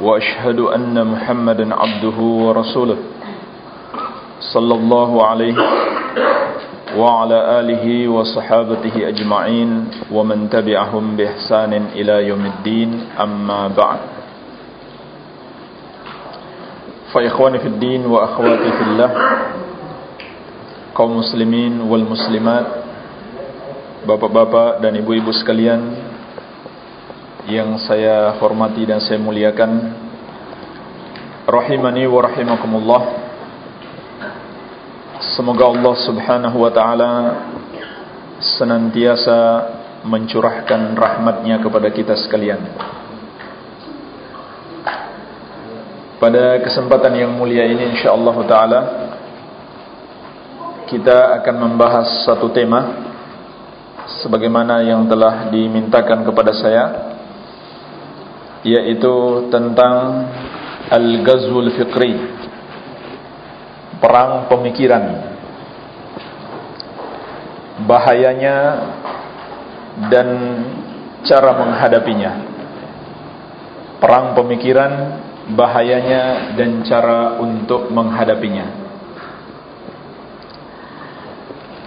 وأشهد أن محمدا عبده ورسوله صلى الله عليه وعلى آله وصحابته أجمعين ومن تبعهم بإحسان إلى يوم الدين أما بعد فإخواني في الدين وأخواتي في الله kaum muslimin wal muslimat Bapak-bapak dan ibu-ibu sekalian Yang saya hormati dan saya muliakan Rahimani wa rahimakumullah. Semoga Allah subhanahu wa ta'ala Senantiasa mencurahkan rahmatnya kepada kita sekalian. Pada kesempatan yang mulia ini insyaAllah ta'ala kita akan membahas satu tema sebagaimana yang telah dimintakan kepada saya yaitu tentang al-ghazwul fiqri perang pemikiran. Bahayanya dan cara menghadapinya. Perang pemikiran bahayanya dan cara untuk menghadapinya.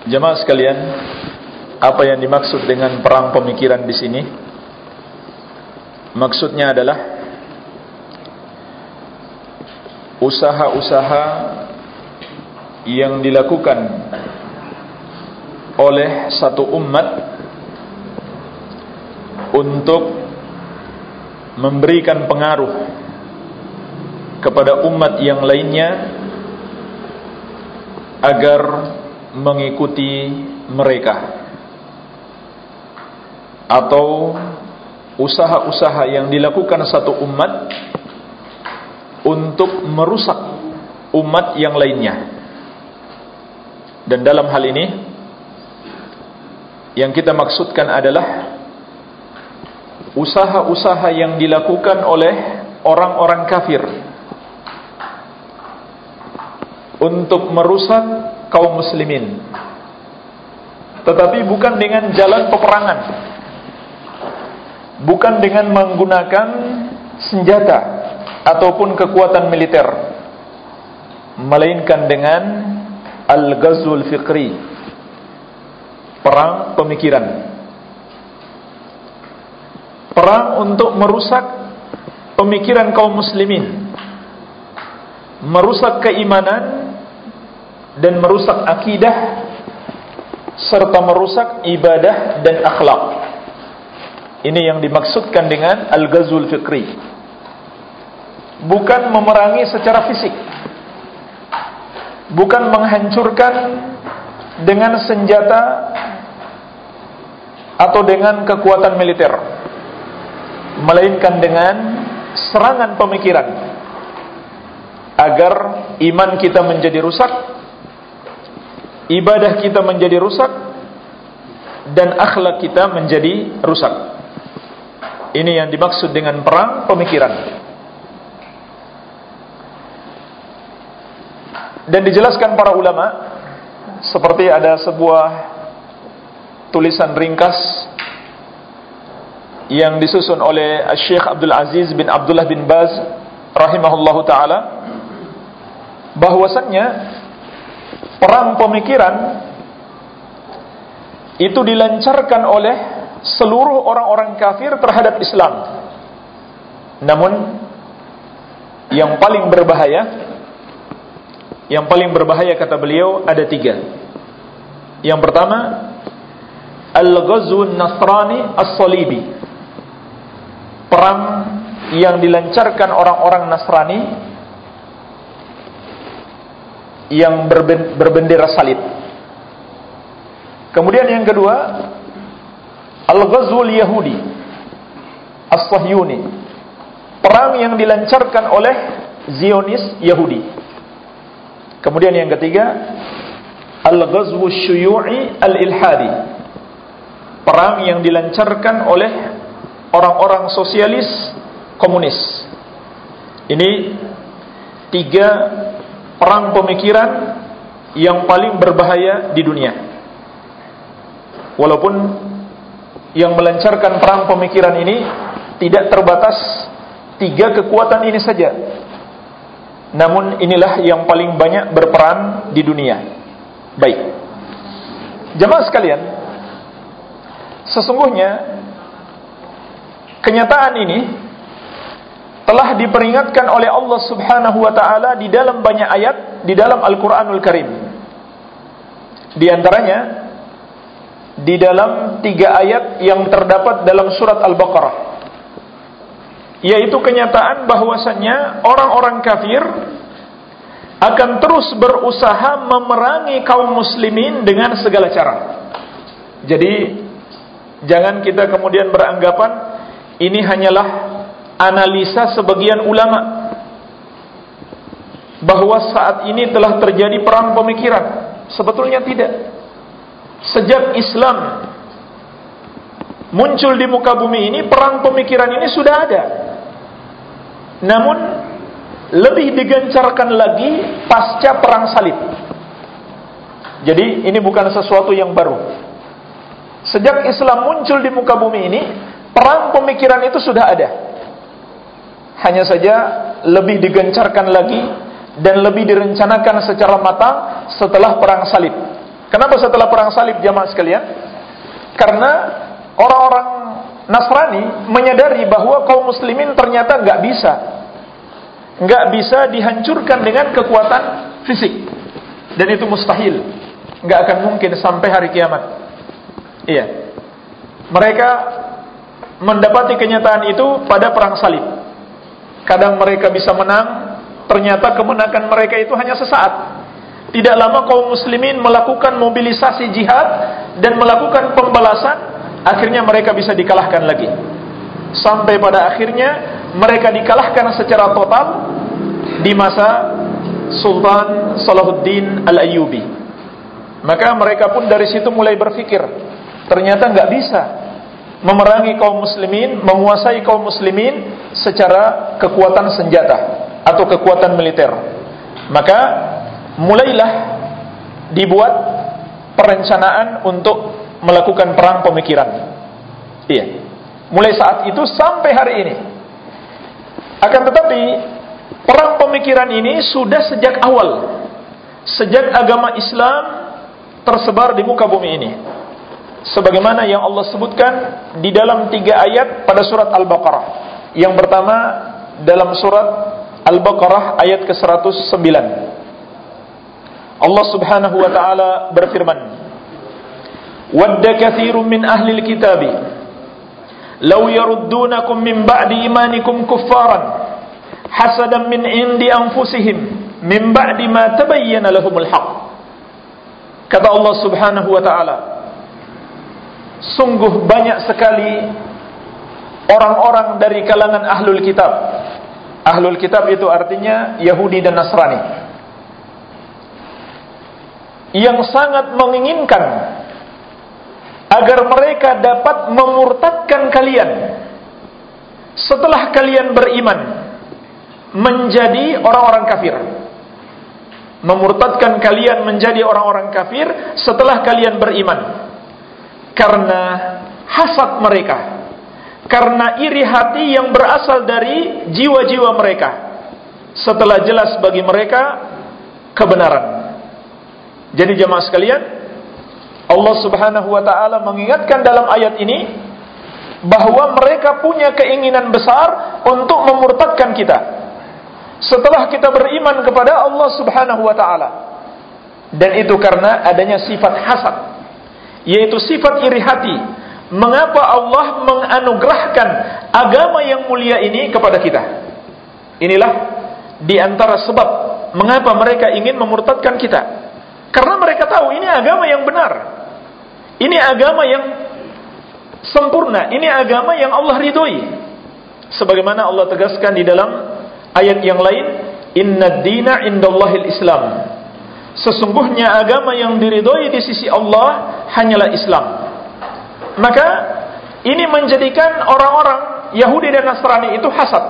Jemaah sekalian, apa yang dimaksud dengan perang pemikiran di sini? Maksudnya adalah usaha-usaha yang dilakukan oleh satu umat untuk memberikan pengaruh kepada umat yang lainnya agar mengikuti mereka atau usaha-usaha yang dilakukan satu umat untuk merusak umat yang lainnya. Dan dalam hal ini yang kita maksudkan adalah usaha-usaha yang dilakukan oleh orang-orang kafir untuk merusak kaum muslimin. Tetapi bukan dengan jalan peperangan bukan dengan menggunakan senjata ataupun kekuatan militer melainkan dengan al-ghazwul fiqri perang pemikiran perang untuk merusak pemikiran kaum muslimin merusak keimanan dan merusak akidah serta merusak ibadah dan akhlak. Ini yang dimaksudkan dengan al-ghazul fikri. Bukan memerangi secara fisik. Bukan menghancurkan dengan senjata atau dengan kekuatan militer. Melainkan dengan serangan pemikiran agar iman kita menjadi rusak ibadah kita menjadi rusak dan akhlak kita menjadi rusak. Ini yang dimaksud dengan perang pemikiran. Dan dijelaskan para ulama seperti ada sebuah tulisan ringkas yang disusun oleh Syekh Abdul Aziz bin Abdullah bin Baz rahimahullahu taala bahwasannya perang pemikiran itu dilancarkan oleh seluruh orang-orang kafir terhadap Islam. Namun yang paling berbahaya yang paling berbahaya kata beliau ada tiga. Yang pertama Al-Ghazwun Nasrani As-Salibi Perang yang dilancarkan orang-orang Nasrani yang berbendera salib. Kemudian yang kedua, Al-Ghazwul Yahudi As-Sahyuni perang yang dilancarkan oleh Zionis Yahudi. Kemudian yang ketiga, Al-Ghazwu Syuyu'i Al-Ilhadi. Perang yang dilancarkan oleh orang-orang sosialis komunis. Ini tiga perang pemikiran yang paling berbahaya di dunia. Walaupun yang melancarkan perang pemikiran ini tidak terbatas tiga kekuatan ini saja. Namun inilah yang paling banyak berperan di dunia. Baik. Jemaah sekalian, sesungguhnya kenyataan ini telah diperingatkan oleh Allah Subhanahu wa taala di dalam banyak ayat di dalam Al-Qur'anul Karim. Di antaranya di dalam tiga ayat yang terdapat dalam surat Al-Baqarah yaitu kenyataan bahwasannya orang-orang kafir akan terus berusaha memerangi kaum muslimin dengan segala cara. Jadi jangan kita kemudian beranggapan ini hanyalah analisa sebagian ulama bahwa saat ini telah terjadi perang pemikiran. Sebetulnya tidak. Sejak Islam muncul di muka bumi ini, perang pemikiran ini sudah ada. Namun lebih digencarkan lagi pasca perang salib. Jadi ini bukan sesuatu yang baru. Sejak Islam muncul di muka bumi ini, perang pemikiran itu sudah ada. Hanya saja lebih digencarkan lagi dan lebih direncanakan secara matang setelah perang salib. Kenapa setelah perang salib jamaah sekalian? Karena orang-orang Nasrani menyadari bahwa kaum muslimin ternyata nggak bisa. Nggak bisa dihancurkan dengan kekuatan fisik. Dan itu mustahil. Nggak akan mungkin sampai hari kiamat. Iya. Mereka mendapati kenyataan itu pada perang salib. Kadang mereka bisa menang ternyata kemenangan mereka itu hanya sesaat tidak lama kaum muslimin melakukan mobilisasi jihad dan melakukan pembalasan akhirnya mereka bisa dikalahkan lagi sampai pada akhirnya mereka dikalahkan secara total di masa Sultan Salahuddin Al-Ayyubi. Maka mereka pun dari situ mulai berpikir, ternyata nggak bisa memerangi kaum muslimin, menguasai kaum muslimin secara kekuatan senjata atau kekuatan militer. Maka mulailah dibuat perencanaan untuk melakukan perang pemikiran. Iya. Mulai saat itu sampai hari ini akan tetapi perang pemikiran ini sudah sejak awal. Sejak agama Islam tersebar di muka bumi ini. Sebagaimana yang Allah sebutkan di dalam tiga ayat pada surat Al-Baqarah. Yang pertama dalam surat Al-Baqarah ayat ke-109. Allah Subhanahu wa taala berfirman, "Wadda katsirun min ahli al-kitabi law yaruddunakum min ba'di imanikum kuffaran hasadan min indi anfusihim min ba'di ma tabayyana lahumul haq kata Allah Subhanahu wa taala sungguh banyak sekali orang-orang dari kalangan ahlul kitab. Ahlul kitab itu artinya Yahudi dan Nasrani yang sangat menginginkan agar mereka dapat memurtadkan kalian setelah kalian beriman menjadi orang-orang kafir. Memurtadkan kalian menjadi orang-orang kafir setelah kalian beriman karena hasad mereka karena iri hati yang berasal dari jiwa-jiwa mereka. Setelah jelas bagi mereka kebenaran jadi jemaah sekalian Allah Subhanahu wa taala mengingatkan dalam ayat ini bahwa mereka punya keinginan besar untuk memurtadkan kita setelah kita beriman kepada Allah Subhanahu wa taala. Dan itu karena adanya sifat hasad, yaitu sifat iri hati. Mengapa Allah menganugerahkan agama yang mulia ini kepada kita? Inilah di antara sebab mengapa mereka ingin memurtadkan kita. Karena mereka tahu ini agama yang benar. Ini agama yang sempurna, ini agama yang Allah ridhoi. sebagaimana Allah tegaskan di dalam ayat yang lain inna dina indallahil islam sesungguhnya agama yang diridhoi di sisi Allah hanyalah Islam maka ini menjadikan orang-orang Yahudi dan Nasrani itu hasad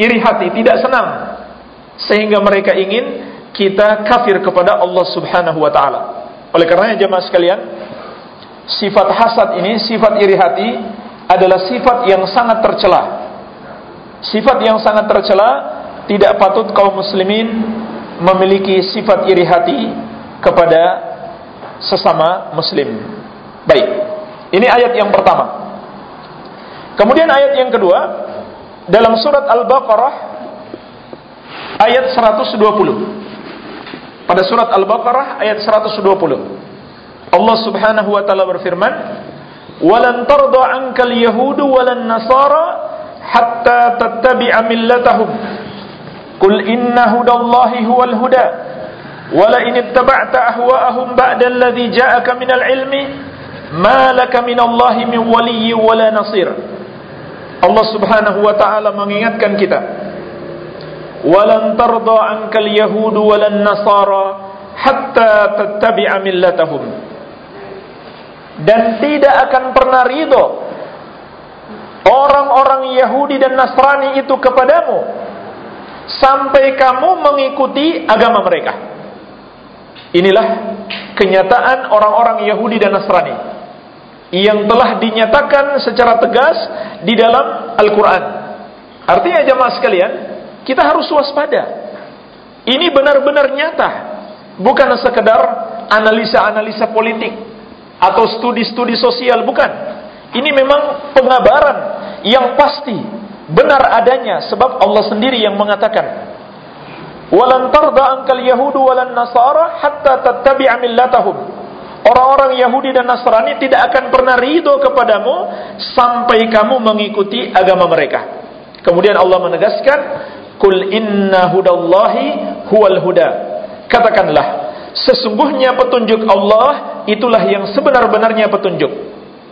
iri hati tidak senang sehingga mereka ingin kita kafir kepada Allah Subhanahu wa taala oleh karenanya jemaah sekalian sifat hasad ini sifat iri hati adalah sifat yang sangat tercela sifat yang sangat tercela tidak patut kaum muslimin memiliki sifat iri hati kepada sesama muslim. Baik. Ini ayat yang pertama. Kemudian ayat yang kedua dalam surat Al-Baqarah ayat 120. Pada surat Al-Baqarah ayat 120. Allah Subhanahu wa taala berfirman, "Walan tarda 'ankal yahudu walan nasara hatta tattabi'a millatahum." Qul inna hudallahi huwal huda Wala in ittaba'ta ahwa'ahum ba'da alladhi ja'aka minal ilmi ma laka minallahi min waliyyi wala nasir Allah Subhanahu wa taala mengingatkan kita Walan tarda ankal yahudu walan nasara hatta tattabi'a millatahum dan tidak akan pernah ridho orang-orang Yahudi dan Nasrani itu kepadamu sampai kamu mengikuti agama mereka. Inilah kenyataan orang-orang Yahudi dan Nasrani yang telah dinyatakan secara tegas di dalam Al-Quran. Artinya jemaah sekalian, kita harus waspada. Ini benar-benar nyata, bukan sekedar analisa-analisa politik atau studi-studi sosial, bukan. Ini memang pengabaran yang pasti benar adanya sebab Allah sendiri yang mengatakan walan tarda ankal yahudu walan nasara hatta tattabi'a millatahum orang-orang Yahudi dan Nasrani tidak akan pernah ridho kepadamu sampai kamu mengikuti agama mereka kemudian Allah menegaskan kul inna hudallahi huwal huda. Katakanlah sesungguhnya petunjuk Allah itulah yang sebenar-benarnya petunjuk.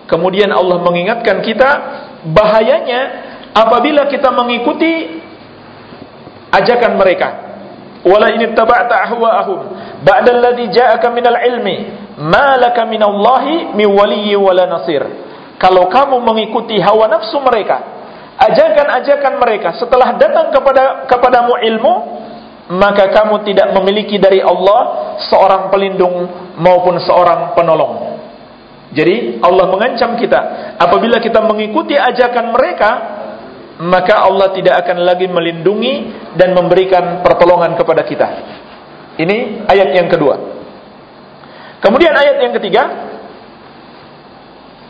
Kemudian Allah mengingatkan kita bahayanya apabila kita mengikuti ajakan mereka wala in ittaba'ta ahwa'ahum ba'da alladhi ja'aka minal ilmi ma minallahi min waliyyi wala nasir. Kalau kamu mengikuti hawa nafsu mereka ajakan-ajakan mereka setelah datang kepada kepadamu ilmu maka kamu tidak memiliki dari Allah seorang pelindung maupun seorang penolong jadi Allah mengancam kita apabila kita mengikuti ajakan mereka maka Allah tidak akan lagi melindungi dan memberikan pertolongan kepada kita. Ini ayat yang kedua. Kemudian ayat yang ketiga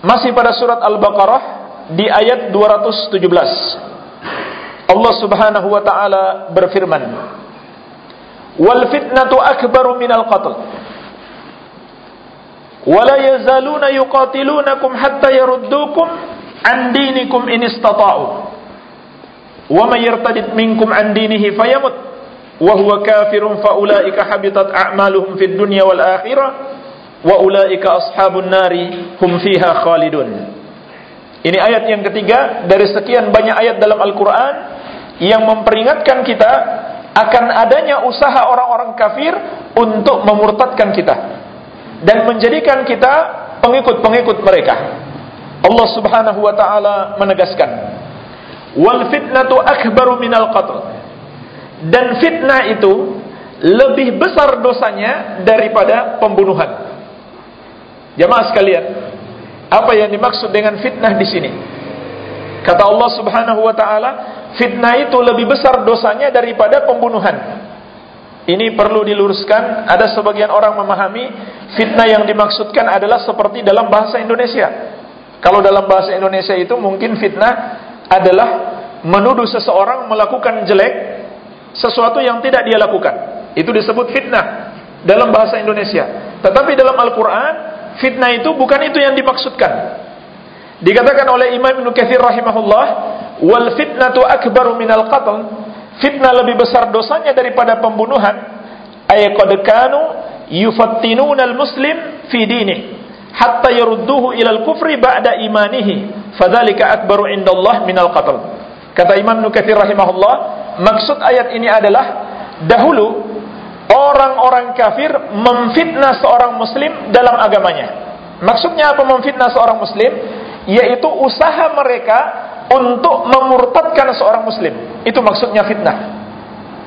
masih pada surat Al-Baqarah di ayat 217. Allah Subhanahu wa taala berfirman, "Wal fitnatu akbaru minal qatl." Wala yazaluna yuqatilunakum hatta yaruddukum an dinikum in istata'u. Wa may yartadid minkum an dinihi fayamut wa huwa kafirun fa ulaika habitat a'maluhum fid dunya wal akhirah wa ulaika Ini ayat yang ketiga dari sekian banyak ayat dalam Al-Qur'an yang memperingatkan kita akan adanya usaha orang-orang kafir untuk memurtadkan kita dan menjadikan kita pengikut-pengikut mereka. Allah Subhanahu wa taala menegaskan wal fitnatu akbaru minal qatl dan fitnah itu lebih besar dosanya daripada pembunuhan jamaah sekalian apa yang dimaksud dengan fitnah di sini kata Allah Subhanahu wa taala fitnah itu lebih besar dosanya daripada pembunuhan ini perlu diluruskan ada sebagian orang memahami fitnah yang dimaksudkan adalah seperti dalam bahasa Indonesia kalau dalam bahasa Indonesia itu mungkin fitnah adalah menuduh seseorang melakukan jelek sesuatu yang tidak dia lakukan. Itu disebut fitnah dalam bahasa Indonesia. Tetapi dalam Al-Qur'an fitnah itu bukan itu yang dimaksudkan. Dikatakan oleh Imam Ibnu Katsir rahimahullah, "Wal fitnatu akbaru minal qatl." Fitnah lebih besar dosanya daripada pembunuhan. Ay qad kanu yufattinuna al-muslim fi dinihi hatta yarudduhu ilal kufri ba'da imanihi fadzalika akbaru indallah minal qatl Kata Imam Nukathir rahimahullah, maksud ayat ini adalah dahulu orang-orang kafir memfitnah seorang muslim dalam agamanya. Maksudnya apa memfitnah seorang muslim? Yaitu usaha mereka untuk memurtadkan seorang muslim. Itu maksudnya fitnah.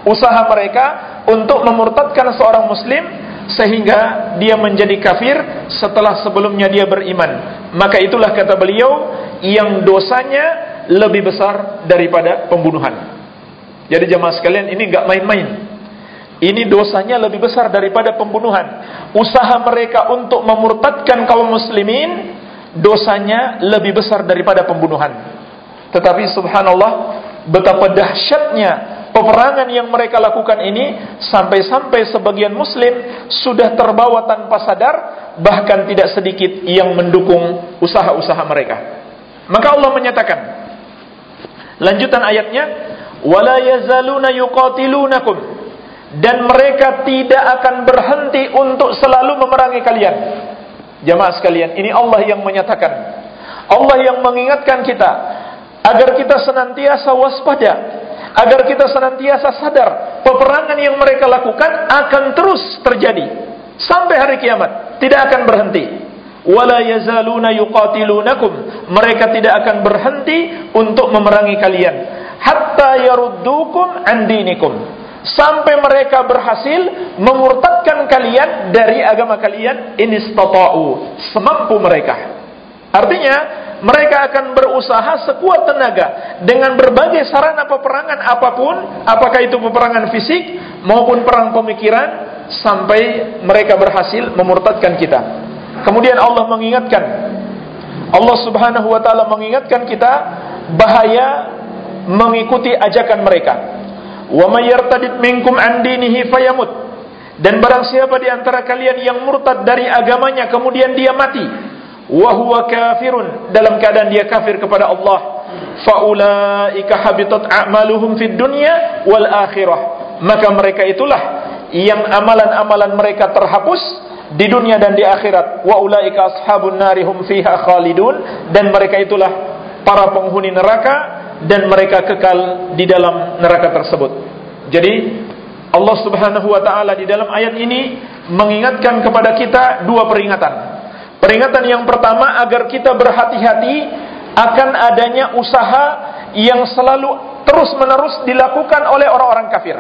Usaha mereka untuk memurtadkan seorang muslim sehingga dia menjadi kafir setelah sebelumnya dia beriman. Maka itulah kata beliau yang dosanya lebih besar daripada pembunuhan. Jadi jemaah sekalian ini nggak main-main. Ini dosanya lebih besar daripada pembunuhan. Usaha mereka untuk memurtadkan kaum muslimin dosanya lebih besar daripada pembunuhan. Tetapi subhanallah betapa dahsyatnya peperangan yang mereka lakukan ini sampai-sampai sebagian muslim sudah terbawa tanpa sadar bahkan tidak sedikit yang mendukung usaha-usaha mereka. Maka Allah menyatakan Lanjutan ayatnya, "Wala yazaluna yuqatilunakum." Dan mereka tidak akan berhenti untuk selalu memerangi kalian. Jamaah sekalian, ini Allah yang menyatakan. Allah yang mengingatkan kita agar kita senantiasa waspada, agar kita senantiasa sadar peperangan yang mereka lakukan akan terus terjadi sampai hari kiamat, tidak akan berhenti. Wala yazaluna yuqatilunakum. Mereka tidak akan berhenti untuk memerangi kalian. Hatta yaruddukum an dinikum sampai mereka berhasil memurtadkan kalian dari agama kalian in istata'u semampu mereka artinya mereka akan berusaha sekuat tenaga dengan berbagai sarana peperangan apa pun apakah itu peperangan fisik maupun perang pemikiran sampai mereka berhasil memurtadkan kita Kemudian Allah mengingatkan Allah Subhanahu wa taala mengingatkan kita bahaya mengikuti ajakan mereka. Wa may yartadid minkum an dinihi fayamut. Dan barang siapa di antara kalian yang murtad dari agamanya kemudian dia mati, wa huwa kafirun dalam keadaan dia kafir kepada Allah, faulaika habitat a'maluhum fid dunya wal akhirah. Maka mereka itulah yang amalan-amalan mereka terhapus di dunia dan di akhirat wa ulaika ashabun nari hum fiha khalidun dan mereka itulah para penghuni neraka dan mereka kekal di dalam neraka tersebut. Jadi Allah Subhanahu wa taala di dalam ayat ini mengingatkan kepada kita dua peringatan. Peringatan yang pertama agar kita berhati-hati akan adanya usaha yang selalu terus-menerus dilakukan oleh orang-orang kafir.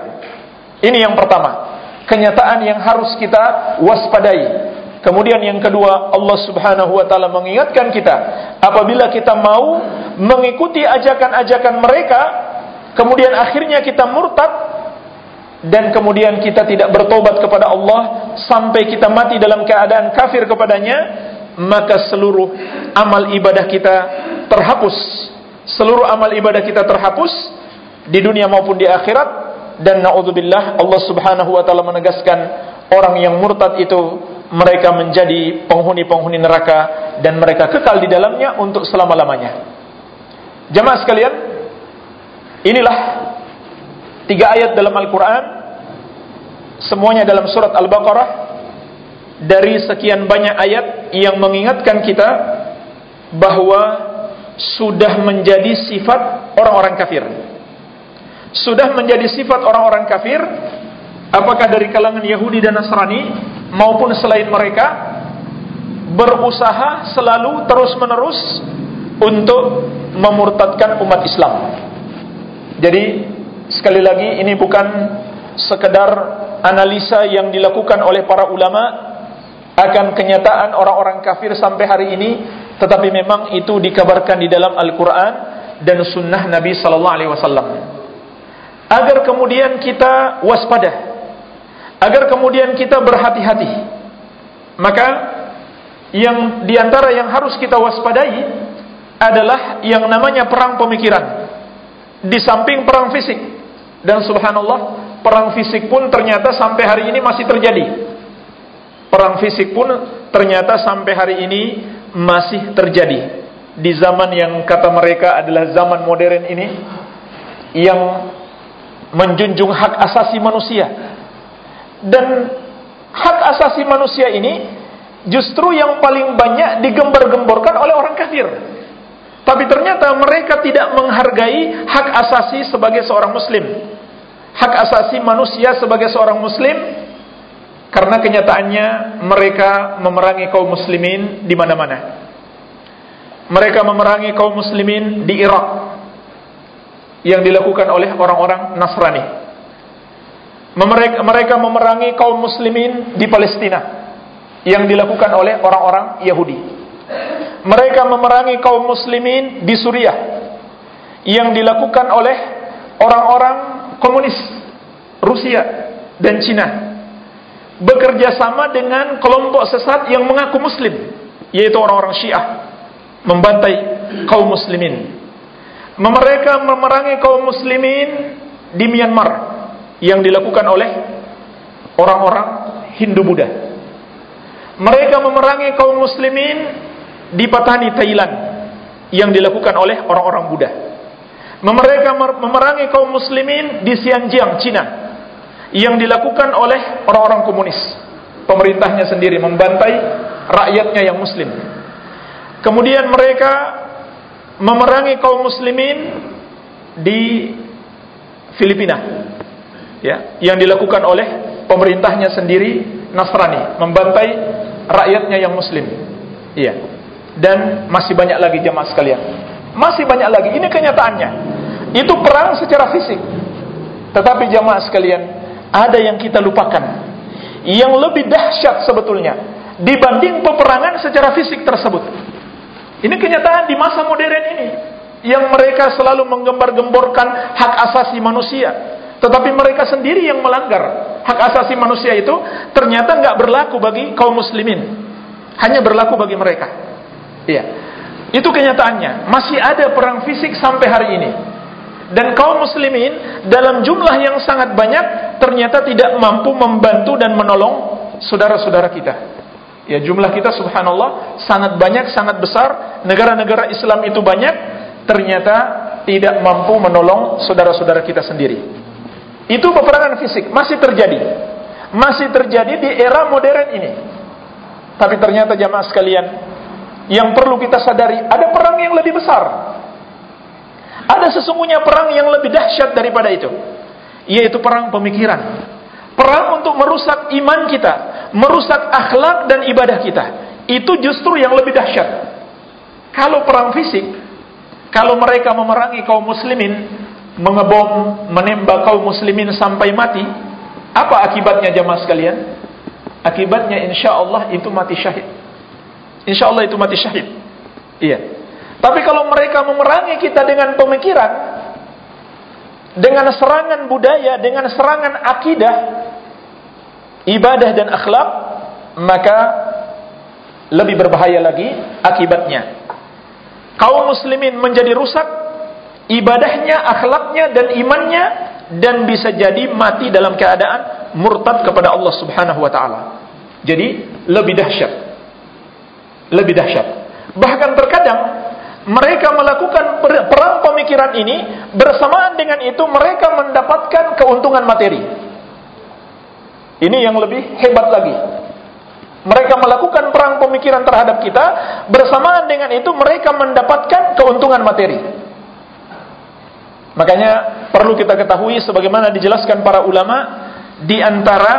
Ini yang pertama. Kenyataan yang harus kita waspadai. Kemudian yang kedua, Allah Subhanahu wa taala mengingatkan kita, apabila kita mau mengikuti ajakan-ajakan mereka, kemudian akhirnya kita murtad dan kemudian kita tidak bertobat kepada Allah sampai kita mati dalam keadaan kafir kepadanya, maka seluruh amal ibadah kita terhapus. Seluruh amal ibadah kita terhapus di dunia maupun di akhirat dan naudzubillah Allah Subhanahu wa taala menegaskan orang yang murtad itu mereka menjadi penghuni-penghuni neraka dan mereka kekal di dalamnya untuk selama-lamanya. Jemaah sekalian, inilah tiga ayat dalam Al-Qur'an. Semuanya dalam surat Al-Baqarah. Dari sekian banyak ayat yang mengingatkan kita bahwa sudah menjadi sifat orang-orang kafir. Sudah menjadi sifat orang-orang kafir apakah dari kalangan Yahudi dan Nasrani maupun selain mereka berusaha selalu terus-menerus untuk memurtadkan umat Islam. Jadi sekali lagi ini bukan sekedar analisa yang dilakukan oleh para ulama akan kenyataan orang-orang kafir sampai hari ini tetapi memang itu dikabarkan di dalam Al-Qur'an dan sunnah Nabi sallallahu alaihi wasallam agar kemudian kita waspada, agar kemudian kita berhati-hati. Maka yang di antara yang harus kita waspadai adalah yang namanya perang pemikiran. Di samping perang fisik dan subhanallah perang fisik pun ternyata sampai hari ini masih terjadi. Perang fisik pun ternyata sampai hari ini masih terjadi di zaman yang kata mereka adalah zaman modern ini yang menjunjung hak asasi manusia. Dan hak asasi manusia ini justru yang paling banyak digembar-gemborkan oleh orang kafir. Tapi ternyata mereka tidak menghargai hak asasi sebagai seorang muslim. Hak asasi manusia sebagai seorang muslim karena kenyataannya mereka memerangi kaum muslimin di mana-mana. Mereka memerangi kaum muslimin di Irak yang dilakukan oleh orang-orang Nasrani. Mereka memerangi kaum muslimin di Palestina yang dilakukan oleh orang-orang Yahudi. Mereka memerangi kaum muslimin di Suriah yang dilakukan oleh orang-orang komunis Rusia dan Cina. Bekerja sama dengan kelompok sesat yang mengaku muslim, yaitu orang-orang Syiah membantai kaum muslimin. Mereka memerangi kaum muslimin di Myanmar yang dilakukan oleh orang-orang Hindu Buddha mereka memerangi kaum muslimin di Patani, Thailand yang dilakukan oleh orang-orang Buddha. Mereka memerangi kaum muslimin di Xinjiang, Cina yang dilakukan oleh orang-orang komunis. Pemerintahnya sendiri membantai rakyatnya yang muslim. Kemudian mereka memerangi kaum muslimin di Filipina. Ya, yang dilakukan oleh pemerintahnya sendiri Nasrani, membantai rakyatnya yang muslim. Iya. Dan masih banyak lagi jemaah sekalian. Masih banyak lagi. Ini kenyataannya. Itu perang secara fisik. Tetapi jemaah sekalian, ada yang kita lupakan. Yang lebih dahsyat sebetulnya dibanding peperangan secara fisik tersebut. Ini kenyataan di masa modern ini yang mereka selalu menggembar-gemborkan hak asasi manusia. Tetapi mereka sendiri yang melanggar hak asasi manusia itu ternyata nggak berlaku bagi kaum muslimin. Hanya berlaku bagi mereka. Iya. Itu kenyataannya. Masih ada perang fisik sampai hari ini. Dan kaum muslimin dalam jumlah yang sangat banyak ternyata tidak mampu membantu dan menolong saudara-saudara kita. Ya jumlah kita subhanallah sangat banyak, sangat besar. Negara-negara Islam itu banyak, ternyata tidak mampu menolong saudara-saudara kita sendiri. Itu peperangan fisik masih terjadi. Masih terjadi di era modern ini. Tapi ternyata jamaah sekalian, yang perlu kita sadari, ada perang yang lebih besar. Ada sesungguhnya perang yang lebih dahsyat daripada itu, yaitu perang pemikiran. Perang untuk merusak iman kita, merusak akhlak dan ibadah kita. Itu justru yang lebih dahsyat. Kalau perang fisik, kalau mereka memerangi kaum muslimin, mengebom, menembak kaum muslimin sampai mati, apa akibatnya jamaah sekalian? Akibatnya insya Allah itu mati syahid. Insya Allah itu mati syahid. Iya. Tapi kalau mereka memerangi kita dengan pemikiran, dengan serangan budaya, dengan serangan akidah, ibadah dan akhlak, maka lebih berbahaya lagi akibatnya. Kaum muslimin menjadi rusak ibadahnya, akhlaknya dan imannya dan bisa jadi mati dalam keadaan murtad kepada Allah Subhanahu wa taala. Jadi lebih dahsyat. Lebih dahsyat. Bahkan terkadang mereka melakukan perang pemikiran ini bersamaan dengan itu mereka mendapatkan keuntungan materi. Ini yang lebih hebat lagi. Mereka melakukan perang pemikiran terhadap kita bersamaan dengan itu mereka mendapatkan keuntungan materi. Makanya perlu kita ketahui sebagaimana dijelaskan para ulama di antara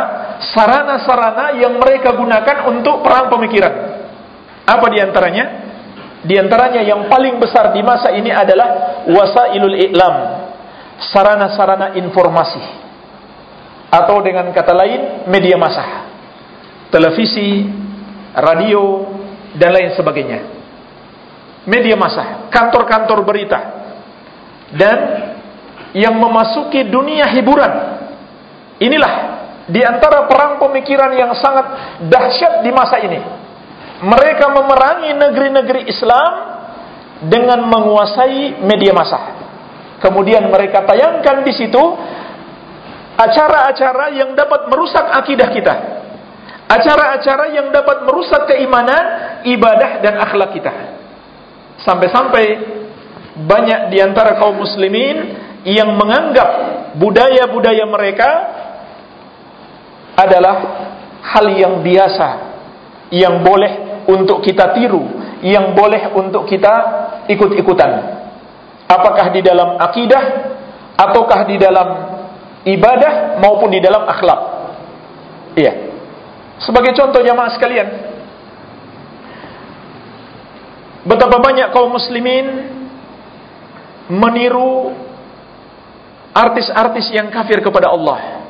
sarana-sarana yang mereka gunakan untuk perang pemikiran. Apa di antaranya? Di antaranya yang paling besar di masa ini adalah wasailul i'lam. Sarana-sarana informasi. Atau dengan kata lain media massa. Televisi, radio dan lain sebagainya. Media massa, kantor-kantor berita dan yang memasuki dunia hiburan. Inilah di antara perang pemikiran yang sangat dahsyat di masa ini. Mereka memerangi negeri-negeri Islam dengan menguasai media massa. Kemudian mereka tayangkan di situ acara-acara yang dapat merusak akidah kita. Acara-acara yang dapat merusak keimanan, ibadah dan akhlak kita. Sampai-sampai banyak di antara kaum muslimin yang menganggap budaya-budaya mereka adalah hal yang biasa yang boleh untuk kita tiru, yang boleh untuk kita ikut-ikutan. Apakah di dalam akidah ataukah di dalam ibadah maupun di dalam akhlak. Iya. Sebagai contoh jamaah sekalian, betapa banyak kaum muslimin meniru artis-artis yang kafir kepada Allah.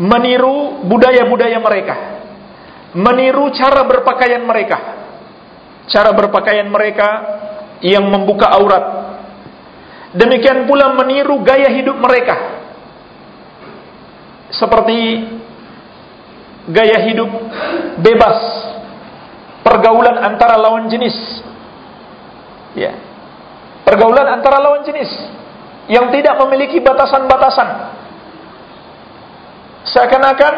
Meniru budaya-budaya mereka. Meniru cara berpakaian mereka. Cara berpakaian mereka yang membuka aurat. Demikian pula meniru gaya hidup mereka. Seperti gaya hidup bebas, pergaulan antara lawan jenis. Ya. Pergaulan antara lawan jenis yang tidak memiliki batasan-batasan. Seakan-akan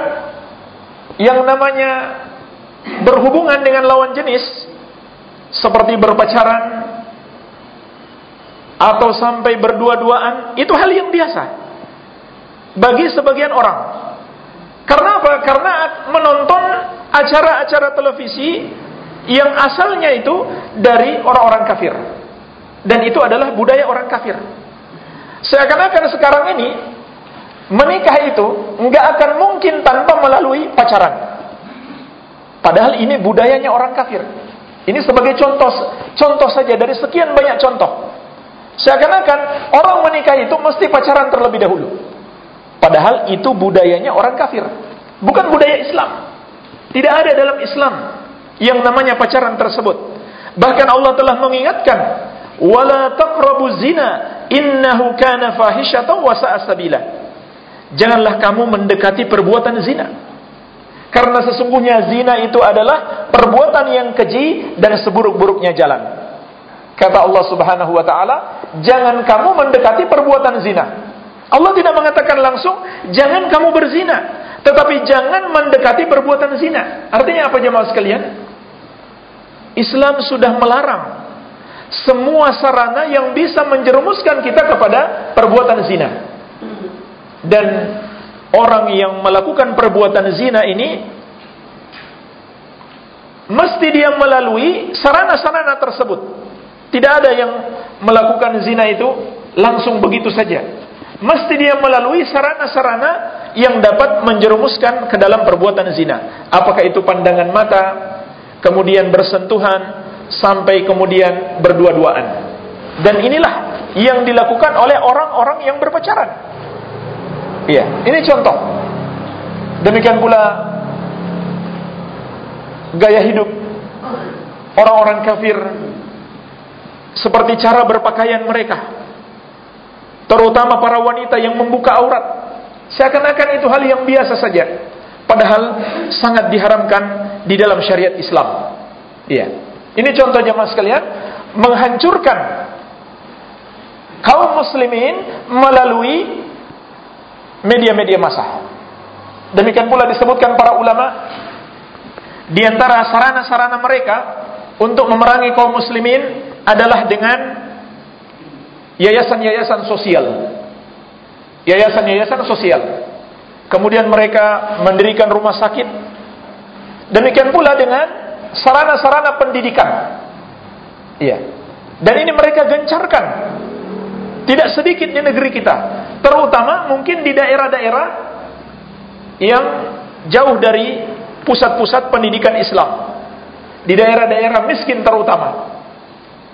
yang namanya berhubungan dengan lawan jenis seperti berpacaran atau sampai berdua-duaan itu hal yang biasa bagi sebagian orang. Karena apa? Karena menonton acara-acara televisi yang asalnya itu dari orang-orang kafir. Dan itu adalah budaya orang kafir. Seakan-akan sekarang ini menikah itu nggak akan mungkin tanpa melalui pacaran. Padahal ini budayanya orang kafir. Ini sebagai contoh contoh saja dari sekian banyak contoh. Seakan-akan orang menikah itu mesti pacaran terlebih dahulu. Padahal itu budayanya orang kafir. Bukan budaya Islam. Tidak ada dalam Islam yang namanya pacaran tersebut. Bahkan Allah telah mengingatkan wala taqrabu zina innahu kana fahishatan wa sa'a. Janganlah kamu mendekati perbuatan zina. Karena sesungguhnya zina itu adalah perbuatan yang keji dan seburuk-buruknya jalan. Kata Allah Subhanahu wa taala, jangan kamu mendekati perbuatan zina. Allah tidak mengatakan langsung jangan kamu berzina, tetapi jangan mendekati perbuatan zina. Artinya apa jemaah sekalian? Islam sudah melarang semua sarana yang bisa menjerumuskan kita kepada perbuatan zina. Dan orang yang melakukan perbuatan zina ini mesti dia melalui sarana-sarana tersebut. Tidak ada yang melakukan zina itu langsung begitu saja. Mesti dia melalui sarana-sarana yang dapat menjerumuskan ke dalam perbuatan zina. Apakah itu pandangan mata, kemudian bersentuhan, sampai kemudian berdua-duaan. Dan inilah yang dilakukan oleh orang-orang yang berpacaran. Iya, ini contoh. Demikian pula gaya hidup orang-orang kafir seperti cara berpakaian mereka. Terutama para wanita yang membuka aurat. Seakan-akan itu hal yang biasa saja. Padahal sangat diharamkan di dalam syariat Islam. Iya. Ini contoh jemaah sekalian, menghancurkan kaum muslimin melalui media-media massa. Demikian pula disebutkan para ulama di antara sarana-sarana mereka untuk memerangi kaum muslimin adalah dengan yayasan-yayasan sosial. Yayasan-yayasan sosial. Kemudian mereka mendirikan rumah sakit. Demikian pula dengan sarana-sarana pendidikan. Iya. Dan ini mereka gencarkan. Tidak sedikit di negeri kita, terutama mungkin di daerah-daerah yang jauh dari pusat-pusat pendidikan Islam. Di daerah-daerah miskin terutama.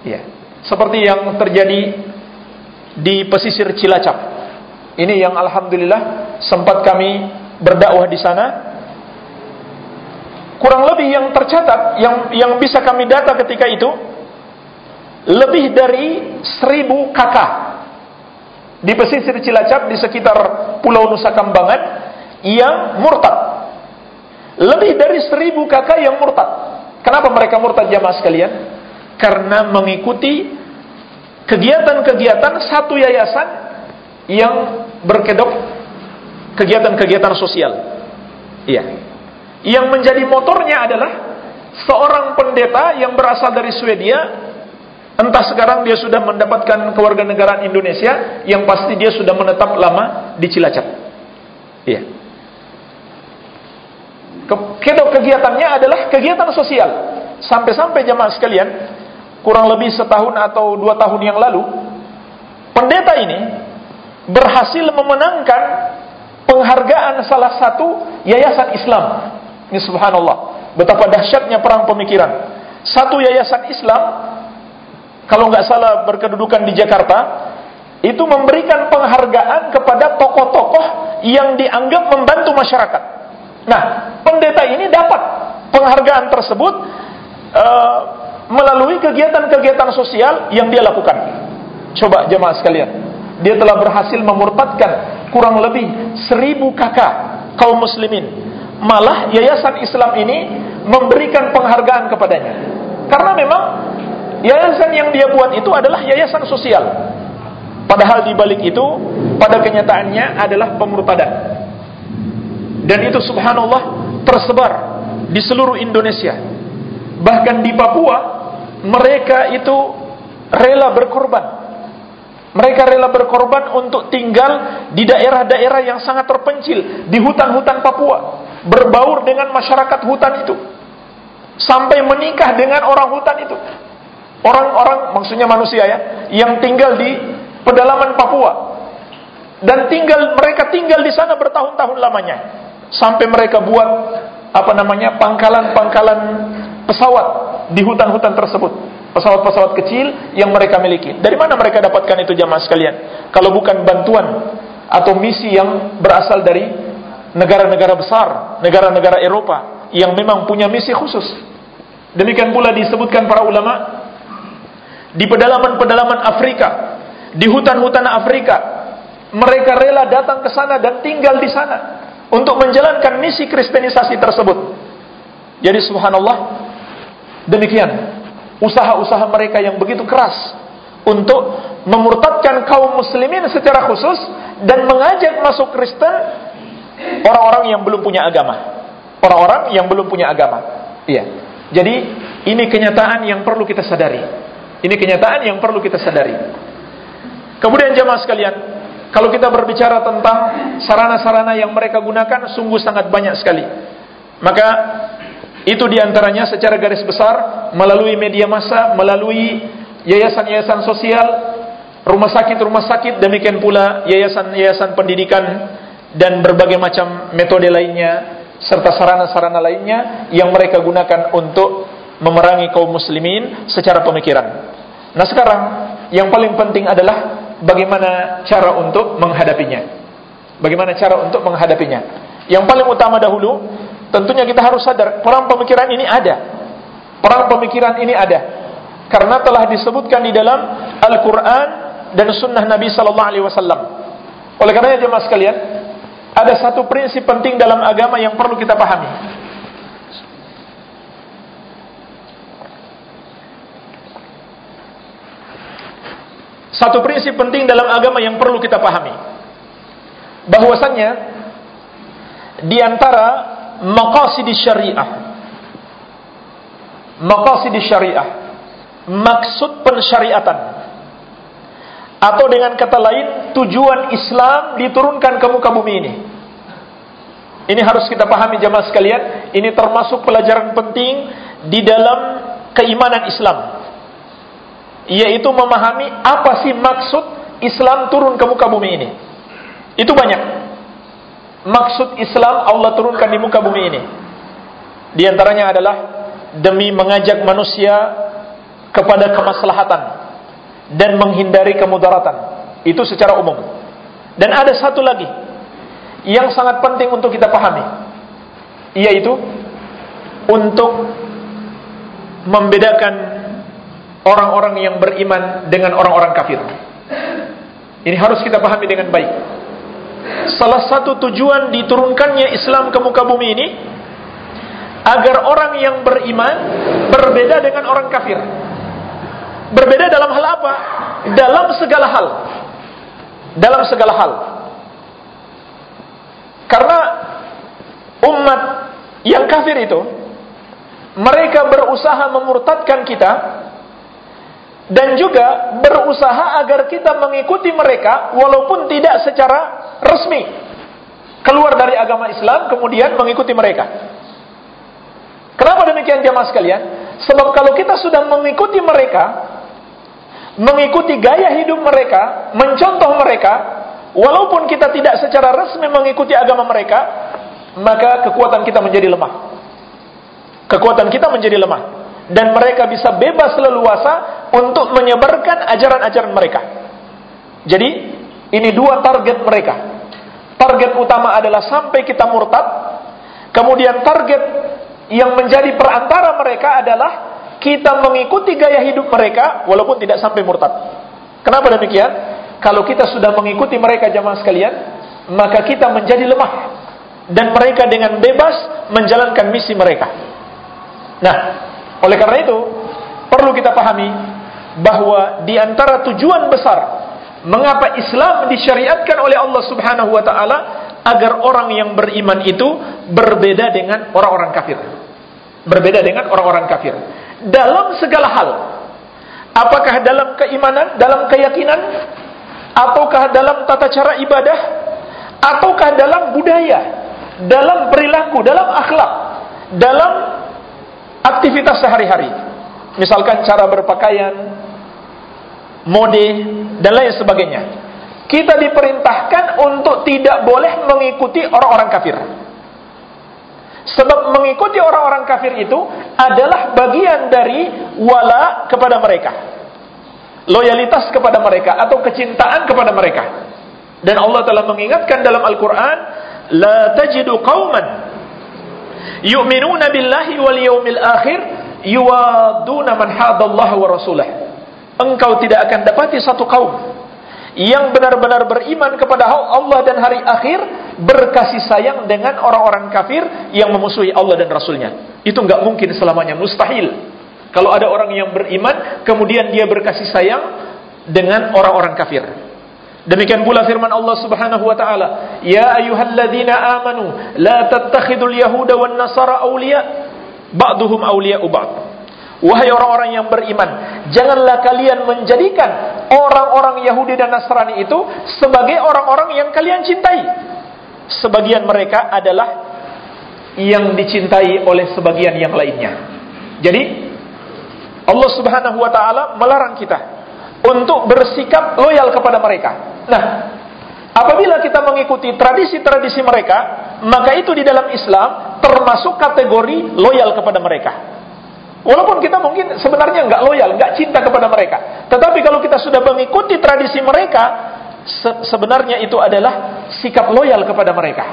Iya. Seperti yang terjadi di pesisir Cilacap. Ini yang alhamdulillah sempat kami berdakwah di sana kurang lebih yang tercatat yang yang bisa kami data ketika itu lebih dari seribu kakak di pesisir Cilacap di sekitar Pulau Nusa Kambangan yang murtad. Lebih dari seribu kakak yang murtad. Kenapa mereka murtad jamaah sekalian? Karena mengikuti kegiatan-kegiatan satu yayasan yang berkedok kegiatan-kegiatan sosial. Iya. Yang menjadi motornya adalah seorang pendeta yang berasal dari Swedia, entah sekarang dia sudah mendapatkan kewarganegaraan Indonesia, yang pasti dia sudah menetap lama di Cilacap. Iya. Ke kegiatannya adalah kegiatan sosial. Sampai-sampai jemaah sekalian, kurang lebih setahun atau dua tahun yang lalu, pendeta ini berhasil memenangkan penghargaan salah satu yayasan Islam. Ini subhanallah, betapa dahsyatnya perang pemikiran. Satu yayasan Islam, kalau nggak salah berkedudukan di Jakarta, itu memberikan penghargaan kepada tokoh-tokoh yang dianggap membantu masyarakat. Nah, pendeta ini dapat penghargaan tersebut uh, melalui kegiatan-kegiatan sosial yang dia lakukan. Coba jemaah sekalian, dia telah berhasil memurtadkan kurang lebih seribu kakak kaum muslimin. Malah yayasan Islam ini memberikan penghargaan kepadanya. Karena memang yayasan yang dia buat itu adalah yayasan sosial. Padahal di balik itu pada kenyataannya adalah pemurtadan. Dan itu subhanallah tersebar di seluruh Indonesia. Bahkan di Papua mereka itu rela berkorban. Mereka rela berkorban untuk tinggal di daerah-daerah yang sangat terpencil di hutan-hutan Papua, berbaur dengan masyarakat hutan itu. Sampai menikah dengan orang hutan itu. Orang-orang maksudnya manusia ya, yang tinggal di pedalaman Papua. Dan tinggal mereka tinggal di sana bertahun-tahun lamanya. Sampai mereka buat apa namanya pangkalan-pangkalan pesawat di hutan-hutan tersebut. Pesawat-pesawat kecil yang mereka miliki. Dari mana mereka dapatkan itu jamaah sekalian? Kalau bukan bantuan atau misi yang berasal dari negara-negara besar, negara-negara Eropa yang memang punya misi khusus. Demikian pula disebutkan para ulama di pedalaman-pedalaman Afrika, di hutan-hutan Afrika, mereka rela datang ke sana dan tinggal di sana untuk menjalankan misi kristenisasi tersebut. Jadi subhanallah demikian usaha-usaha mereka yang begitu keras untuk memurtadkan kaum muslimin secara khusus dan mengajak masuk Kristen orang-orang yang belum punya agama. Orang-orang yang belum punya agama. Iya. Jadi ini kenyataan yang perlu kita sadari. Ini kenyataan yang perlu kita sadari. Kemudian jemaah sekalian, kalau kita berbicara tentang sarana-sarana yang mereka gunakan sungguh sangat banyak sekali. Maka itu di antaranya secara garis besar melalui media massa, melalui yayasan-yayasan sosial, rumah sakit-rumah sakit, demikian pula yayasan-yayasan pendidikan dan berbagai macam metode lainnya serta sarana-sarana lainnya yang mereka gunakan untuk memerangi kaum muslimin secara pemikiran. Nah sekarang yang paling penting adalah bagaimana cara untuk menghadapinya. Bagaimana cara untuk menghadapinya. Yang paling utama dahulu, tentunya kita harus sadar, perang pemikiran ini ada. Perang pemikiran ini ada. Karena telah disebutkan di dalam Al-Quran dan Sunnah Nabi Sallallahu Alaihi Wasallam. Oleh karenanya jemaah sekalian, ada satu prinsip penting dalam agama yang perlu kita pahami. Satu prinsip penting dalam agama yang perlu kita pahami. Bahwasannya di antara maqasid syariah maqasid syariah maksud pensyariatan atau dengan kata lain tujuan Islam diturunkan ke muka bumi ini. Ini harus kita pahami jamaah sekalian, ini termasuk pelajaran penting di dalam keimanan Islam yaitu memahami apa sih maksud Islam turun ke muka bumi ini. Itu banyak. Maksud Islam Allah turunkan di muka bumi ini. Di antaranya adalah demi mengajak manusia kepada kemaslahatan dan menghindari kemudaratan. Itu secara umum. Dan ada satu lagi yang sangat penting untuk kita pahami, yaitu untuk membedakan orang-orang yang beriman dengan orang-orang kafir. Ini harus kita pahami dengan baik. Salah satu tujuan diturunkannya Islam ke muka bumi ini agar orang yang beriman berbeda dengan orang kafir. Berbeda dalam hal apa? Dalam segala hal. Dalam segala hal. Karena umat yang kafir itu mereka berusaha memurtadkan kita dan juga berusaha agar kita mengikuti mereka walaupun tidak secara resmi keluar dari agama Islam kemudian mengikuti mereka. Kenapa demikian jamaah sekalian? Sebab kalau kita sudah mengikuti mereka, mengikuti gaya hidup mereka, mencontoh mereka, walaupun kita tidak secara resmi mengikuti agama mereka, maka kekuatan kita menjadi lemah. Kekuatan kita menjadi lemah dan mereka bisa bebas leluasa untuk menyebarkan ajaran-ajaran mereka. Jadi, ini dua target mereka. Target utama adalah sampai kita murtad. Kemudian target yang menjadi perantara mereka adalah kita mengikuti gaya hidup mereka walaupun tidak sampai murtad. Kenapa demikian? Kalau kita sudah mengikuti mereka jamaah sekalian, maka kita menjadi lemah dan mereka dengan bebas menjalankan misi mereka. Nah, oleh karena itu perlu kita pahami bahwa di antara tujuan besar mengapa Islam disyariatkan oleh Allah Subhanahu wa taala agar orang yang beriman itu berbeda dengan orang-orang kafir. Berbeda dengan orang-orang kafir dalam segala hal. Apakah dalam keimanan, dalam keyakinan, ataukah dalam tata cara ibadah, ataukah dalam budaya, dalam perilaku, dalam akhlak, dalam aktivitas sehari-hari. Misalkan cara berpakaian, mode, dan lain sebagainya. Kita diperintahkan untuk tidak boleh mengikuti orang-orang kafir. Sebab mengikuti orang-orang kafir itu adalah bagian dari wala kepada mereka. Loyalitas kepada mereka atau kecintaan kepada mereka. Dan Allah telah mengingatkan dalam Al-Quran, La tajidu qawman yu'minuna billahi wal yawmil akhir yuwaduna man hadallaha wa rasulah. Engkau tidak akan dapati satu kaum yang benar-benar beriman kepada Allah dan hari akhir berkasih sayang dengan orang-orang kafir yang memusuhi Allah dan Rasulnya. Itu nggak mungkin selamanya, mustahil. Kalau ada orang yang beriman, kemudian dia berkasih sayang dengan orang-orang kafir. Demikian pula firman Allah Subhanahu wa taala, "Ya ayyuhalladzina amanu, la tattakhidul yahuda wan nasara awliya, ba'duhum awliya'u ba'd." Wahai orang-orang yang beriman, janganlah kalian menjadikan orang-orang Yahudi dan Nasrani itu sebagai orang-orang yang kalian cintai. Sebagian mereka adalah yang dicintai oleh sebagian yang lainnya. Jadi Allah Subhanahu wa taala melarang kita untuk bersikap loyal kepada mereka. Nah, apabila kita mengikuti tradisi-tradisi mereka, maka itu di dalam Islam termasuk kategori loyal kepada mereka. Walaupun kita mungkin sebenarnya nggak loyal, nggak cinta kepada mereka. Tetapi kalau kita sudah mengikuti tradisi mereka, se sebenarnya itu adalah sikap loyal kepada mereka.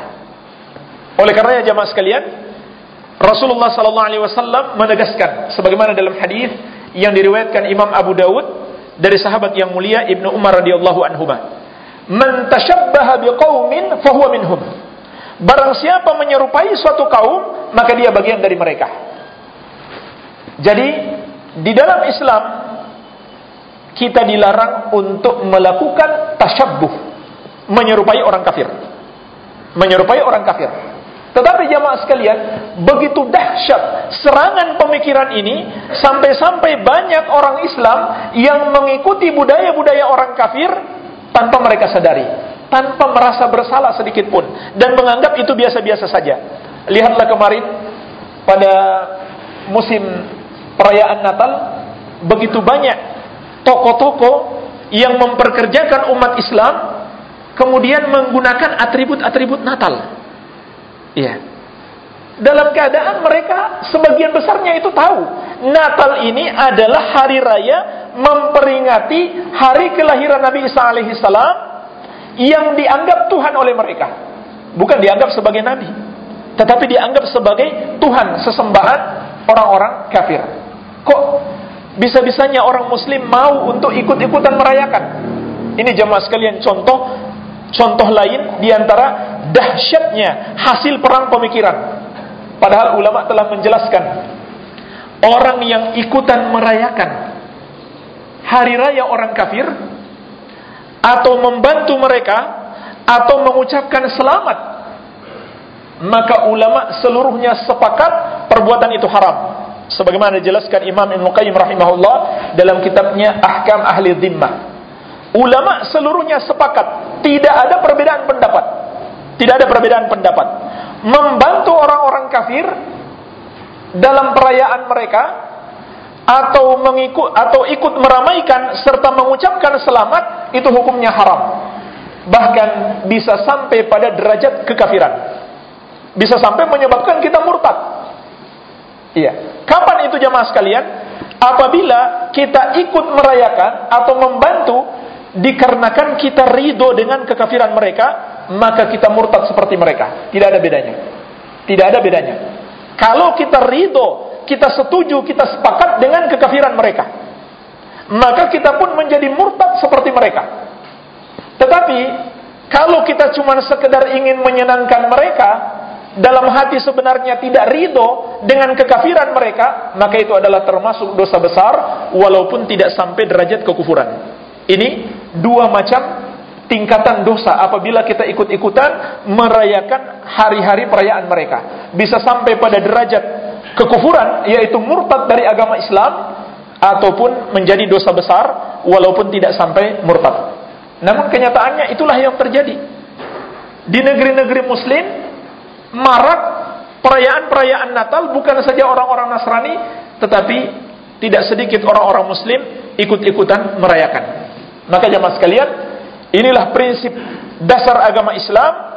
Oleh karenanya jamaah sekalian, Rasulullah sallallahu alaihi wasallam menegaskan sebagaimana dalam hadis yang diriwayatkan Imam Abu Dawud dari sahabat yang mulia Ibnu Umar radhiyallahu anhu, "Man tashabbaha biqaumin fahuwa minhum." Barang siapa menyerupai suatu kaum, maka dia bagian dari mereka. Jadi di dalam Islam kita dilarang untuk melakukan tasyabbuh, menyerupai orang kafir. Menyerupai orang kafir. Tetapi jamaah sekalian, begitu dahsyat serangan pemikiran ini sampai-sampai banyak orang Islam yang mengikuti budaya-budaya orang kafir tanpa mereka sadari, tanpa merasa bersalah sedikit pun dan menganggap itu biasa-biasa saja. Lihatlah kemarin pada musim perayaan Natal begitu banyak toko-toko yang memperkerjakan umat Islam kemudian menggunakan atribut-atribut Natal. Iya. Dalam keadaan mereka sebagian besarnya itu tahu Natal ini adalah hari raya memperingati hari kelahiran Nabi Isa alaihi salam yang dianggap Tuhan oleh mereka. Bukan dianggap sebagai nabi, tetapi dianggap sebagai Tuhan sesembahan orang-orang kafir. Kok bisa-bisanya orang muslim mau untuk ikut-ikutan merayakan? Ini jemaah sekalian contoh contoh lain di antara dahsyatnya hasil perang pemikiran. Padahal ulama telah menjelaskan orang yang ikutan merayakan hari raya orang kafir atau membantu mereka atau mengucapkan selamat maka ulama seluruhnya sepakat perbuatan itu haram sebagaimana dijelaskan Imam Ibnu Qayyim rahimahullah dalam kitabnya Ahkam Ahli Dhimmah. Ulama seluruhnya sepakat, tidak ada perbedaan pendapat. Tidak ada perbedaan pendapat. Membantu orang-orang kafir dalam perayaan mereka atau mengikut atau ikut meramaikan serta mengucapkan selamat itu hukumnya haram. Bahkan bisa sampai pada derajat kekafiran. Bisa sampai menyebabkan kita murtad. Iya. Kapan itu jamaah sekalian? Apabila kita ikut merayakan atau membantu dikarenakan kita ridho dengan kekafiran mereka, maka kita murtad seperti mereka. Tidak ada bedanya. Tidak ada bedanya. Kalau kita ridho kita setuju, kita sepakat dengan kekafiran mereka. Maka kita pun menjadi murtad seperti mereka. Tetapi, kalau kita cuma sekedar ingin menyenangkan mereka, dalam hati sebenarnya tidak ridho dengan kekafiran mereka, maka itu adalah termasuk dosa besar, walaupun tidak sampai derajat kekufuran. Ini dua macam tingkatan dosa apabila kita ikut-ikutan merayakan hari-hari perayaan mereka. Bisa sampai pada derajat kekufuran yaitu murtad dari agama Islam ataupun menjadi dosa besar walaupun tidak sampai murtad. Namun kenyataannya itulah yang terjadi. Di negeri-negeri muslim marak perayaan-perayaan Natal bukan saja orang-orang Nasrani tetapi tidak sedikit orang-orang muslim ikut-ikutan merayakan. Maka jemaah sekalian, inilah prinsip dasar agama Islam.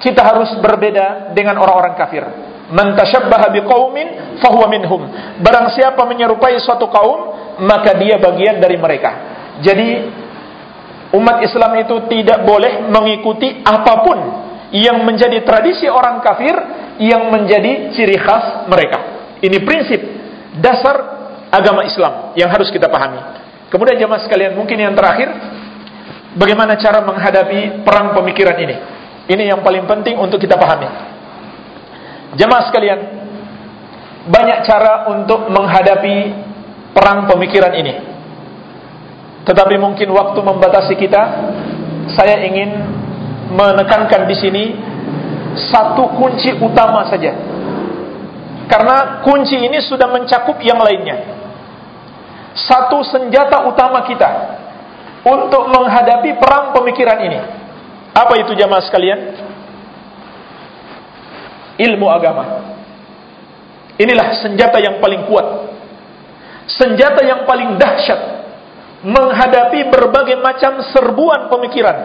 Kita harus berbeda dengan orang-orang kafir. Man tashabbaha biqaumin fahuwa minhum. Barang siapa menyerupai suatu kaum, maka dia bagian dari mereka. Jadi umat Islam itu tidak boleh mengikuti apa pun yang menjadi tradisi orang kafir yang menjadi ciri khas mereka. Ini prinsip dasar agama Islam yang harus kita pahami. Kemudian jemaah sekalian, mungkin yang terakhir bagaimana cara menghadapi perang pemikiran ini. Ini yang paling penting untuk kita pahami. Jemaah sekalian, banyak cara untuk menghadapi perang pemikiran ini. Tetapi mungkin waktu membatasi kita, saya ingin menekankan di sini satu kunci utama saja. Karena kunci ini sudah mencakup yang lainnya. Satu senjata utama kita untuk menghadapi perang pemikiran ini. Apa itu jamaah sekalian? ilmu agama. Inilah senjata yang paling kuat. Senjata yang paling dahsyat menghadapi berbagai macam serbuan pemikiran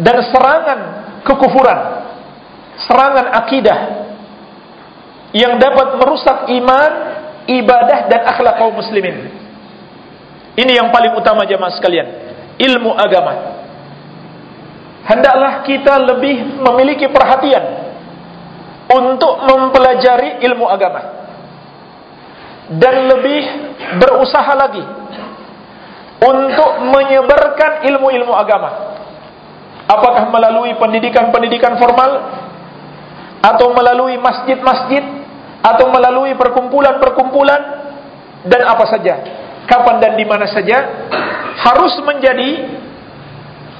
dan serangan kekufuran, serangan akidah yang dapat merusak iman, ibadah dan akhlak kaum muslimin. Ini yang paling utama jemaah sekalian, ilmu agama. Hendaklah kita lebih memiliki perhatian untuk mempelajari ilmu agama. Dan lebih berusaha lagi untuk menyebarkan ilmu-ilmu agama. Apakah melalui pendidikan-pendidikan formal atau melalui masjid-masjid atau melalui perkumpulan-perkumpulan dan apa saja kapan dan di mana saja harus menjadi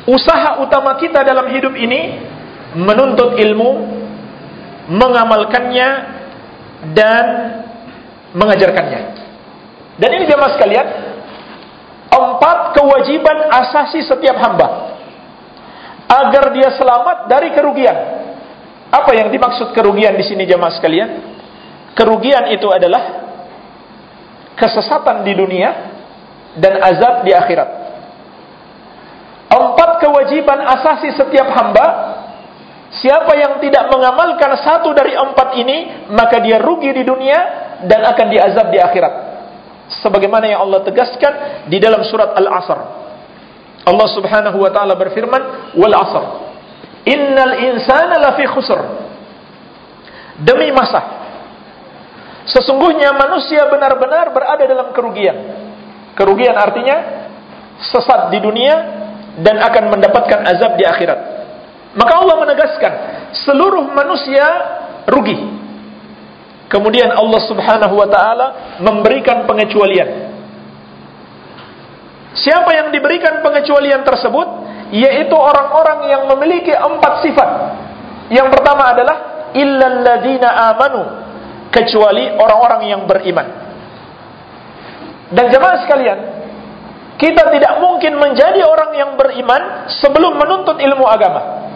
usaha utama kita dalam hidup ini menuntut ilmu mengamalkannya dan mengajarkannya. Dan ini jemaah sekalian, empat kewajiban asasi setiap hamba agar dia selamat dari kerugian. Apa yang dimaksud kerugian di sini jemaah sekalian? Kerugian itu adalah kesesatan di dunia dan azab di akhirat. Empat kewajiban asasi setiap hamba Siapa yang tidak mengamalkan satu dari empat ini, maka dia rugi di dunia dan akan diazab di akhirat. Sebagaimana yang Allah tegaskan di dalam surat Al-Asr. Allah Subhanahu wa taala berfirman, "Wal 'asr. Innal insana lafi khusr." Demi masa Sesungguhnya manusia benar-benar berada dalam kerugian. Kerugian artinya sesat di dunia dan akan mendapatkan azab di akhirat. Maka Allah menegaskan seluruh manusia rugi. Kemudian Allah Subhanahu wa taala memberikan pengecualian. Siapa yang diberikan pengecualian tersebut yaitu orang-orang yang memiliki empat sifat. Yang pertama adalah illalladzina amanu kecuali orang-orang yang beriman. Dan jemaah sekalian, kita tidak mungkin menjadi orang yang beriman sebelum menuntut ilmu agama.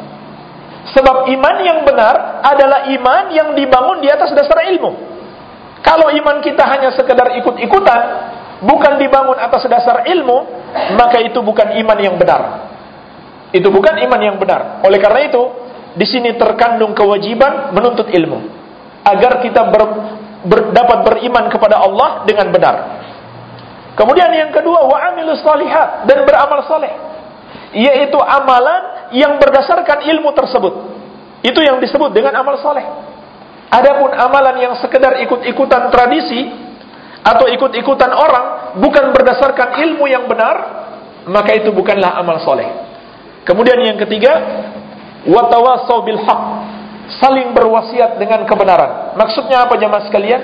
Sebab iman yang benar adalah iman yang dibangun di atas dasar ilmu. Kalau iman kita hanya sekedar ikut-ikutan, bukan dibangun atas dasar ilmu, maka itu bukan iman yang benar. Itu bukan iman yang benar. Oleh karena itu, di sini terkandung kewajiban menuntut ilmu agar kita ber, ber, dapat beriman kepada Allah dengan benar. Kemudian yang kedua, wa amilus salihat dan beramal saleh, yaitu amalan yang berdasarkan ilmu tersebut. Itu yang disebut dengan amal saleh. Adapun amalan yang sekedar ikut-ikutan tradisi atau ikut-ikutan orang bukan berdasarkan ilmu yang benar, maka itu bukanlah amal soleh. Kemudian yang ketiga, watawasau bil saling berwasiat dengan kebenaran. Maksudnya apa jemaah sekalian?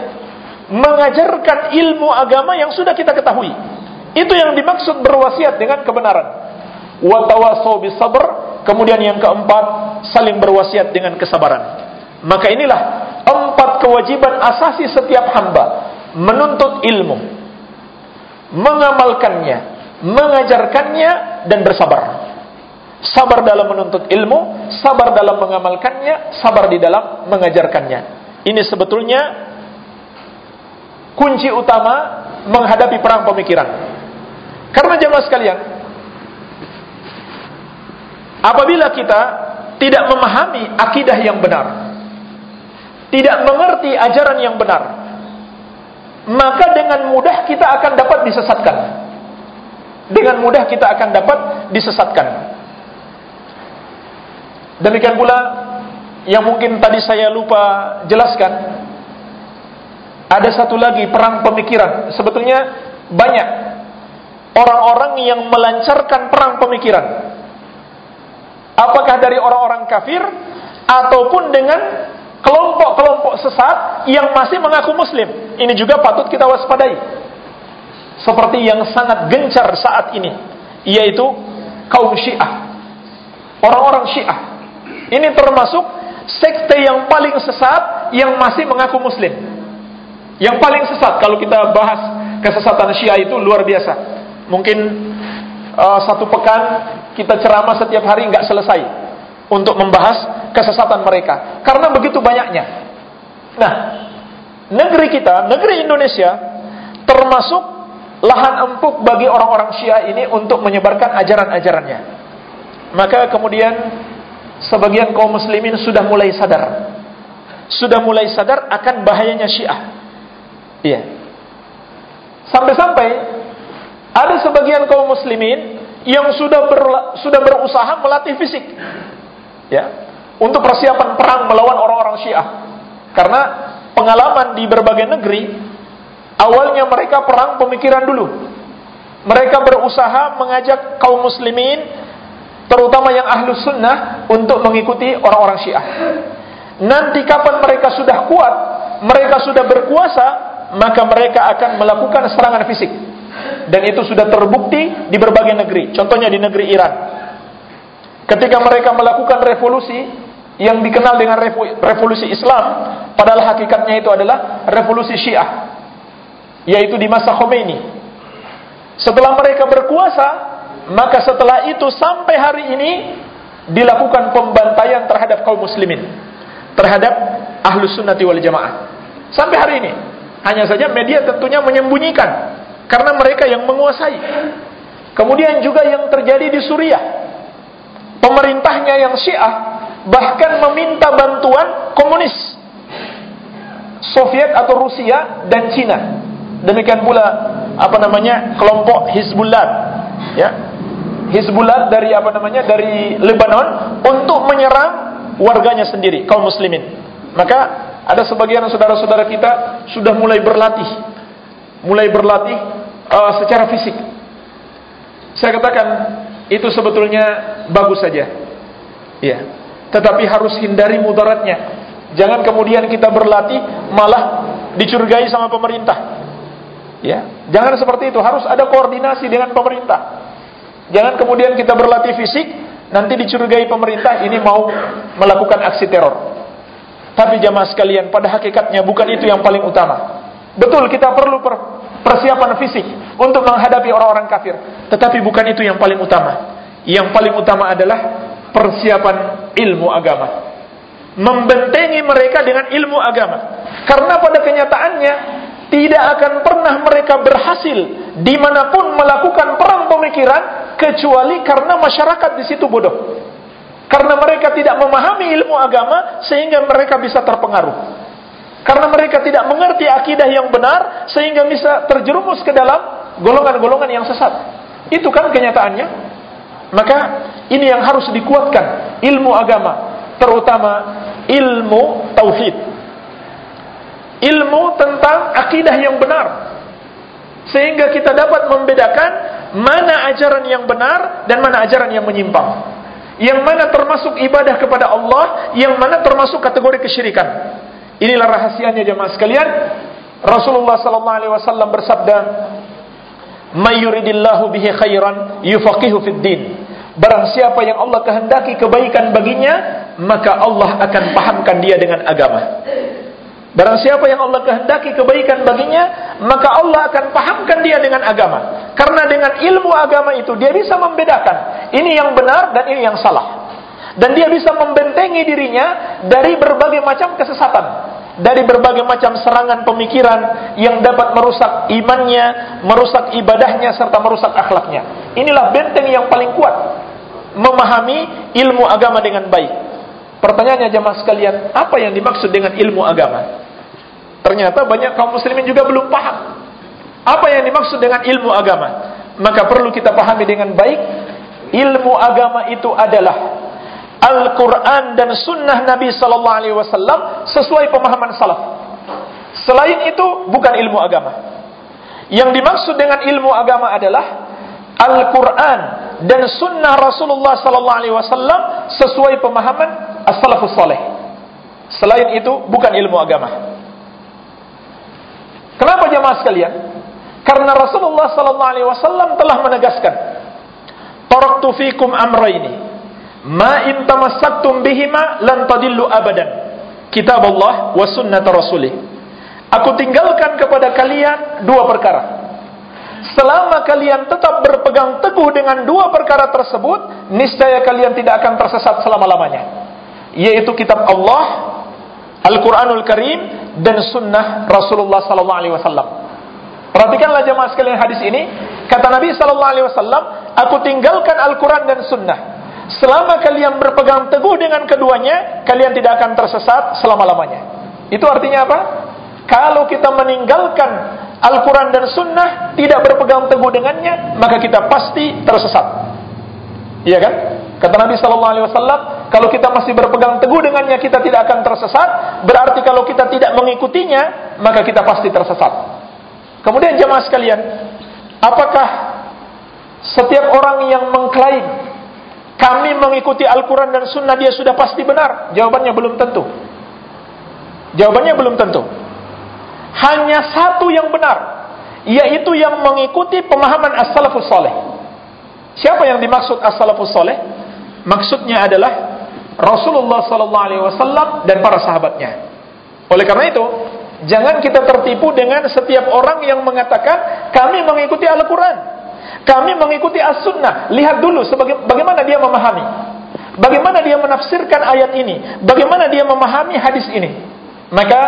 Mengajarkan ilmu agama yang sudah kita ketahui. Itu yang dimaksud berwasiat dengan kebenaran. Watawasau bis sabr, kemudian yang keempat, saling berwasiat dengan kesabaran. Maka inilah empat kewajiban asasi setiap hamba menuntut ilmu, mengamalkannya, mengajarkannya dan bersabar. Sabar dalam menuntut ilmu, sabar dalam mengamalkannya, sabar di dalam mengajarkannya. Ini sebetulnya kunci utama menghadapi perang pemikiran. Karena jemaah sekalian, apabila kita tidak memahami akidah yang benar, tidak mengerti ajaran yang benar, maka dengan mudah kita akan dapat disesatkan. Dengan mudah kita akan dapat disesatkan. Demikian pula yang mungkin tadi saya lupa jelaskan, ada satu lagi perang pemikiran. Sebetulnya banyak orang-orang yang melancarkan perang pemikiran. Apakah dari orang-orang kafir ataupun dengan kelompok-kelompok sesat yang masih mengaku muslim. Ini juga patut kita waspadai. Seperti yang sangat gencar saat ini, yaitu kaum Syiah. Orang-orang Syiah. Ini termasuk sekte yang paling sesat yang masih mengaku muslim. Yang paling sesat kalau kita bahas kesesatan Syiah itu luar biasa. Mungkin uh, satu pekan kita ceramah setiap hari nggak selesai untuk membahas kesesatan mereka karena begitu banyaknya. Nah, negeri kita, negeri Indonesia termasuk lahan empuk bagi orang-orang Syiah ini untuk menyebarkan ajaran-ajarannya. Maka kemudian sebagian kaum muslimin sudah mulai sadar. Sudah mulai sadar akan bahayanya Syiah. Iya. Sampai-sampai ada sebagian kaum muslimin yang sudah ber, sudah berusaha melatih fisik. Ya, untuk persiapan perang melawan orang-orang Syiah. Karena pengalaman di berbagai negeri, awalnya mereka perang pemikiran dulu. Mereka berusaha mengajak kaum muslimin, terutama yang ahlus sunnah, untuk mengikuti orang-orang Syiah. Nanti kapan mereka sudah kuat, mereka sudah berkuasa, maka mereka akan melakukan serangan fisik. Dan itu sudah terbukti di berbagai negeri. Contohnya di negeri Iran. Ketika mereka melakukan revolusi, yang dikenal dengan revolusi Islam padahal hakikatnya itu adalah revolusi Syiah yaitu di masa Khomeini setelah mereka berkuasa maka setelah itu sampai hari ini dilakukan pembantaian terhadap kaum muslimin terhadap ahlus sunnati wal jamaah. Sampai hari ini. Hanya saja media tentunya menyembunyikan karena mereka yang menguasai. Kemudian juga yang terjadi di Suriah. Pemerintahnya yang syiah bahkan meminta bantuan komunis Soviet atau Rusia dan Cina. Demikian pula apa namanya kelompok Hizbullah, ya Hizbullah dari apa namanya dari Lebanon untuk menyerang warganya sendiri kaum muslimin. Maka ada sebagian saudara-saudara kita sudah mulai berlatih, mulai berlatih uh, secara fisik. Saya katakan itu sebetulnya bagus saja, ya tetapi harus hindari mudaratnya. Jangan kemudian kita berlatih malah dicurigai sama pemerintah. Ya, jangan seperti itu. Harus ada koordinasi dengan pemerintah. Jangan kemudian kita berlatih fisik nanti dicurigai pemerintah ini mau melakukan aksi teror. Tapi jamaah sekalian, pada hakikatnya bukan itu yang paling utama. Betul kita perlu persiapan fisik untuk menghadapi orang-orang kafir, tetapi bukan itu yang paling utama. Yang paling utama adalah persiapan ilmu agama. Membentengi mereka dengan ilmu agama. Karena pada kenyataannya Tidak akan pernah mereka berhasil di mana pun melakukan perang pemikiran kecuali karena masyarakat di situ bodoh. Karena mereka tidak memahami ilmu agama sehingga mereka bisa terpengaruh. Karena mereka tidak mengerti akidah yang benar sehingga bisa terjerumus ke dalam golongan-golongan yang sesat. Itu kan kenyataannya. Maka ini yang harus dikuatkan ilmu agama, terutama ilmu tauhid. Ilmu tentang akidah yang benar. Sehingga kita dapat membedakan mana ajaran yang benar dan mana ajaran yang menyimpang. Yang mana termasuk ibadah kepada Allah, yang mana termasuk kategori kesyirikan. Inilah rahasianya jemaah sekalian. Rasulullah sallallahu alaihi wasallam bersabda, "May yuridillahu bihi khairan yufaqihu fid din." Barang siapa yang Allah kehendaki kebaikan baginya, maka Allah akan pahamkan dia dengan agama. Barang siapa yang Allah kehendaki kebaikan baginya, maka Allah akan pahamkan dia dengan agama. Karena dengan ilmu agama itu dia bisa membedakan ini yang benar dan ini yang salah. Dan dia bisa membentengi dirinya dari berbagai macam kesesatan. Dari berbagai macam serangan pemikiran yang dapat merusak imannya, merusak ibadahnya, serta merusak akhlaknya. Inilah benteng yang paling kuat. Memahami ilmu agama dengan baik. Pertanyaannya jemaah sekalian, apa yang dimaksud dengan ilmu agama? Ternyata banyak kaum muslimin juga belum paham. Apa yang dimaksud dengan ilmu agama? Maka perlu kita pahami dengan baik. Ilmu agama itu adalah Al-Quran dan Sunnah Nabi Sallallahu Alaihi Wasallam sesuai pemahaman salaf. Selain itu bukan ilmu agama. Yang dimaksud dengan ilmu agama adalah Al-Quran dan Sunnah Rasulullah Sallallahu Alaihi Wasallam sesuai pemahaman as-salafus saleh. Selain itu bukan ilmu agama. Kenapa jemaah sekalian? Karena Rasulullah Sallallahu Alaihi Wasallam telah menegaskan, "Taraktu fikum amraini." Ma in tamassaktum bihima lan tadillu abadan. Kitab Allah wa sunnat Rasulih. Aku tinggalkan kepada kalian dua perkara. Selama kalian tetap berpegang teguh dengan dua perkara tersebut, niscaya kalian tidak akan tersesat selama-lamanya. Yaitu kitab Allah, Al-Quranul Karim, dan sunnah Rasulullah sallallahu alaihi wasallam. Perhatikanlah jemaah sekalian hadis ini. Kata Nabi sallallahu alaihi wasallam, aku tinggalkan Al-Quran dan sunnah Selama kalian berpegang teguh dengan keduanya, kalian tidak akan tersesat selama-lamanya. Itu artinya apa? Kalau kita meninggalkan Al-Quran dan Sunnah, tidak berpegang teguh dengannya, maka kita pasti tersesat. Iya kan? Kata Nabi Sallallahu Alaihi Wasallam, kalau kita masih berpegang teguh dengannya, kita tidak akan tersesat. Berarti kalau kita tidak mengikutinya, maka kita pasti tersesat. Kemudian jemaah sekalian, apakah setiap orang yang mengklaim kami mengikuti Al-Quran dan Sunnah dia sudah pasti benar? Jawabannya belum tentu. Jawabannya belum tentu. Hanya satu yang benar, yaitu yang mengikuti pemahaman as-salafus soleh. Siapa yang dimaksud as-salafus soleh? Maksudnya adalah Rasulullah sallallahu alaihi wasallam dan para sahabatnya. Oleh karena itu, jangan kita tertipu dengan setiap orang yang mengatakan kami mengikuti Al-Quran. Kami mengikuti as-sunnah. Lihat dulu sebagai, bagaimana dia memahami. Bagaimana dia menafsirkan ayat ini. Bagaimana dia memahami hadis ini. Maka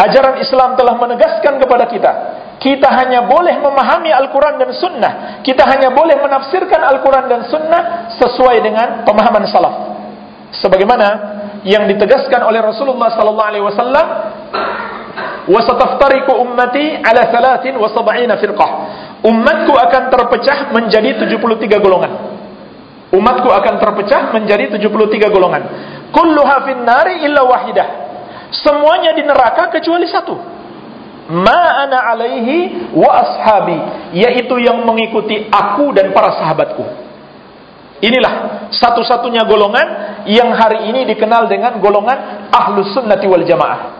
ajaran Islam telah menegaskan kepada kita. Kita hanya boleh memahami Al-Quran dan Sunnah. Kita hanya boleh menafsirkan Al-Quran dan Sunnah sesuai dengan pemahaman salaf. Sebagaimana yang ditegaskan oleh Rasulullah wasallam, "Wa sataftariqu ummati ala 73 firqah." umatku akan terpecah menjadi 73 golongan. Umatku akan terpecah menjadi 73 golongan. Kulluha fin nari illa wahidah. Semuanya di neraka kecuali satu. Ma ana alaihi wa ashabi, yaitu yang mengikuti aku dan para sahabatku. Inilah satu-satunya golongan yang hari ini dikenal dengan golongan ahlus sunnati wal jamaah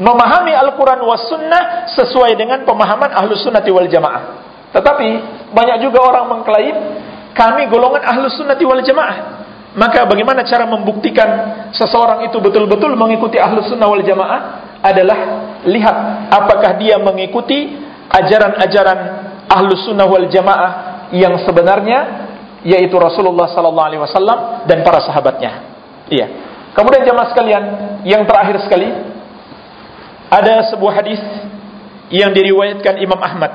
memahami Al-Quran was sunnah sesuai dengan pemahaman ahlus sunnati wal jamaah. Tetapi banyak juga orang mengklaim kami golongan ahlus sunnati wal jamaah. Maka bagaimana cara membuktikan seseorang itu betul-betul mengikuti ahlus sunnah wal jamaah adalah lihat apakah dia mengikuti ajaran-ajaran ahlus sunnah wal jamaah yang sebenarnya yaitu Rasulullah sallallahu alaihi wasallam dan para sahabatnya. Iya. Kemudian jemaah sekalian, yang terakhir sekali Ada sebuah hadis yang diriwayatkan Imam Ahmad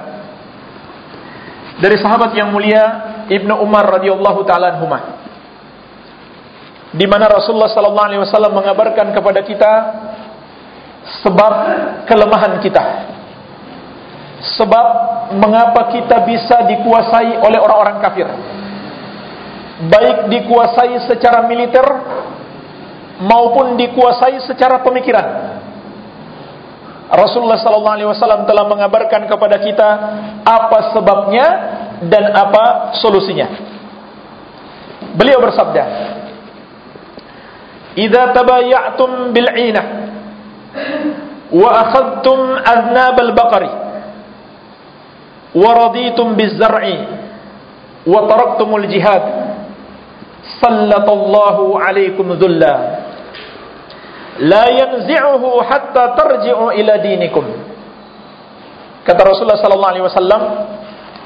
dari sahabat yang mulia Ibnu Umar radhiyallahu taala anhuma di mana Rasulullah sallallahu alaihi wasallam mengabarkan kepada kita sebab kelemahan kita. Sebab mengapa kita bisa dikuasai oleh orang-orang kafir. Baik dikuasai secara militer maupun dikuasai secara pemikiran. Rasulullah sallallahu alaihi wasallam telah mengabarkan kepada kita apa sebabnya dan apa solusinya. Beliau bersabda, idza tabayatum bil 'inah wa akhadtum adnab al baqari wa raditum biz zar'i wa taraktumul jihad sallallahu alaikum dhulla la yanzi'uhu hatta tarji'u ila dinikum. Kata Rasulullah sallallahu alaihi wasallam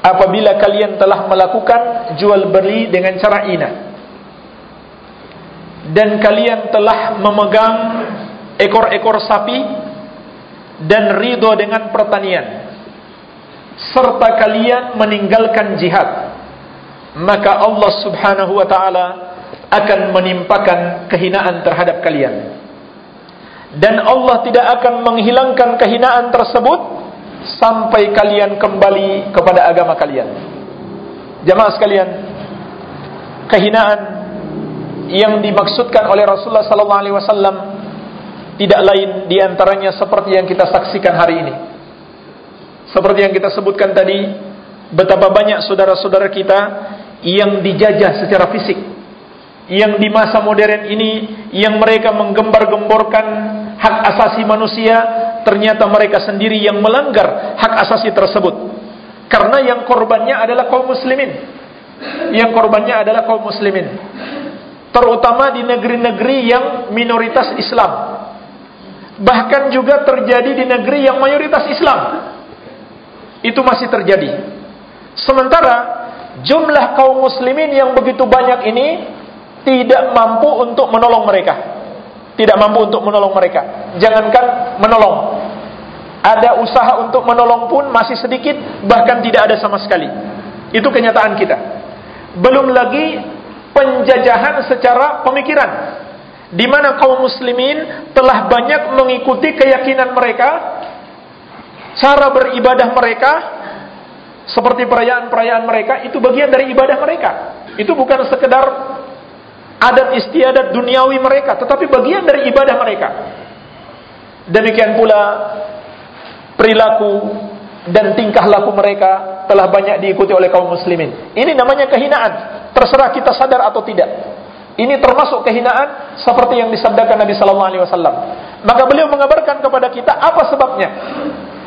apabila kalian telah melakukan jual beli dengan cara inah dan kalian telah memegang ekor-ekor sapi dan ridho dengan pertanian serta kalian meninggalkan jihad maka Allah Subhanahu wa taala akan menimpakan kehinaan terhadap kalian dan Allah tidak akan menghilangkan kehinaan tersebut sampai kalian kembali kepada agama kalian jamaah sekalian kehinaan yang dimaksudkan oleh Rasulullah wasallam tidak lain diantaranya seperti yang kita saksikan hari ini. Seperti yang kita sebutkan tadi, betapa banyak saudara-saudara kita yang dijajah secara fisik. Yang di masa modern ini yang mereka menggembar-gemborkan hak asasi manusia, ternyata mereka sendiri yang melanggar hak asasi tersebut. Karena yang korbannya adalah kaum muslimin. Yang korbannya adalah kaum muslimin terutama di negeri-negeri yang minoritas Islam. Bahkan juga terjadi di negeri yang mayoritas Islam. Itu masih terjadi. Sementara jumlah kaum muslimin yang begitu banyak ini tidak mampu untuk menolong mereka. Tidak mampu untuk menolong mereka. Jangankan menolong. Ada usaha untuk menolong pun masih sedikit, bahkan tidak ada sama sekali. Itu kenyataan kita. Belum lagi penjajahan secara pemikiran di mana kaum muslimin telah banyak mengikuti keyakinan mereka cara beribadah mereka seperti perayaan-perayaan mereka itu bagian dari ibadah mereka itu bukan sekedar adat istiadat duniawi mereka tetapi bagian dari ibadah mereka demikian pula perilaku dan tingkah laku mereka telah banyak diikuti oleh kaum muslimin ini namanya kehinaan Terserah kita sadar atau tidak. Ini termasuk kehinaan seperti yang disabdakan Nabi sallallahu alaihi wasallam. Maka beliau mengabarkan kepada kita apa sebabnya.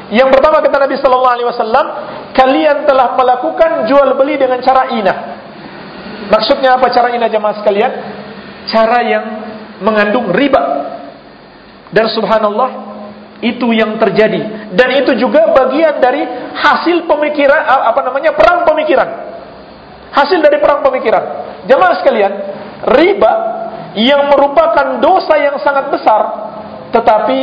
Yang pertama kata Nabi sallallahu alaihi wasallam, kalian telah melakukan jual beli dengan cara inah. Maksudnya apa cara inah jemaah sekalian? Cara yang mengandung riba. Dan subhanallah itu yang terjadi dan itu juga bagian dari hasil pemikiran apa namanya perang pemikiran hasil dari perang pemikiran. Jemaah sekalian, riba yang merupakan dosa yang sangat besar, tetapi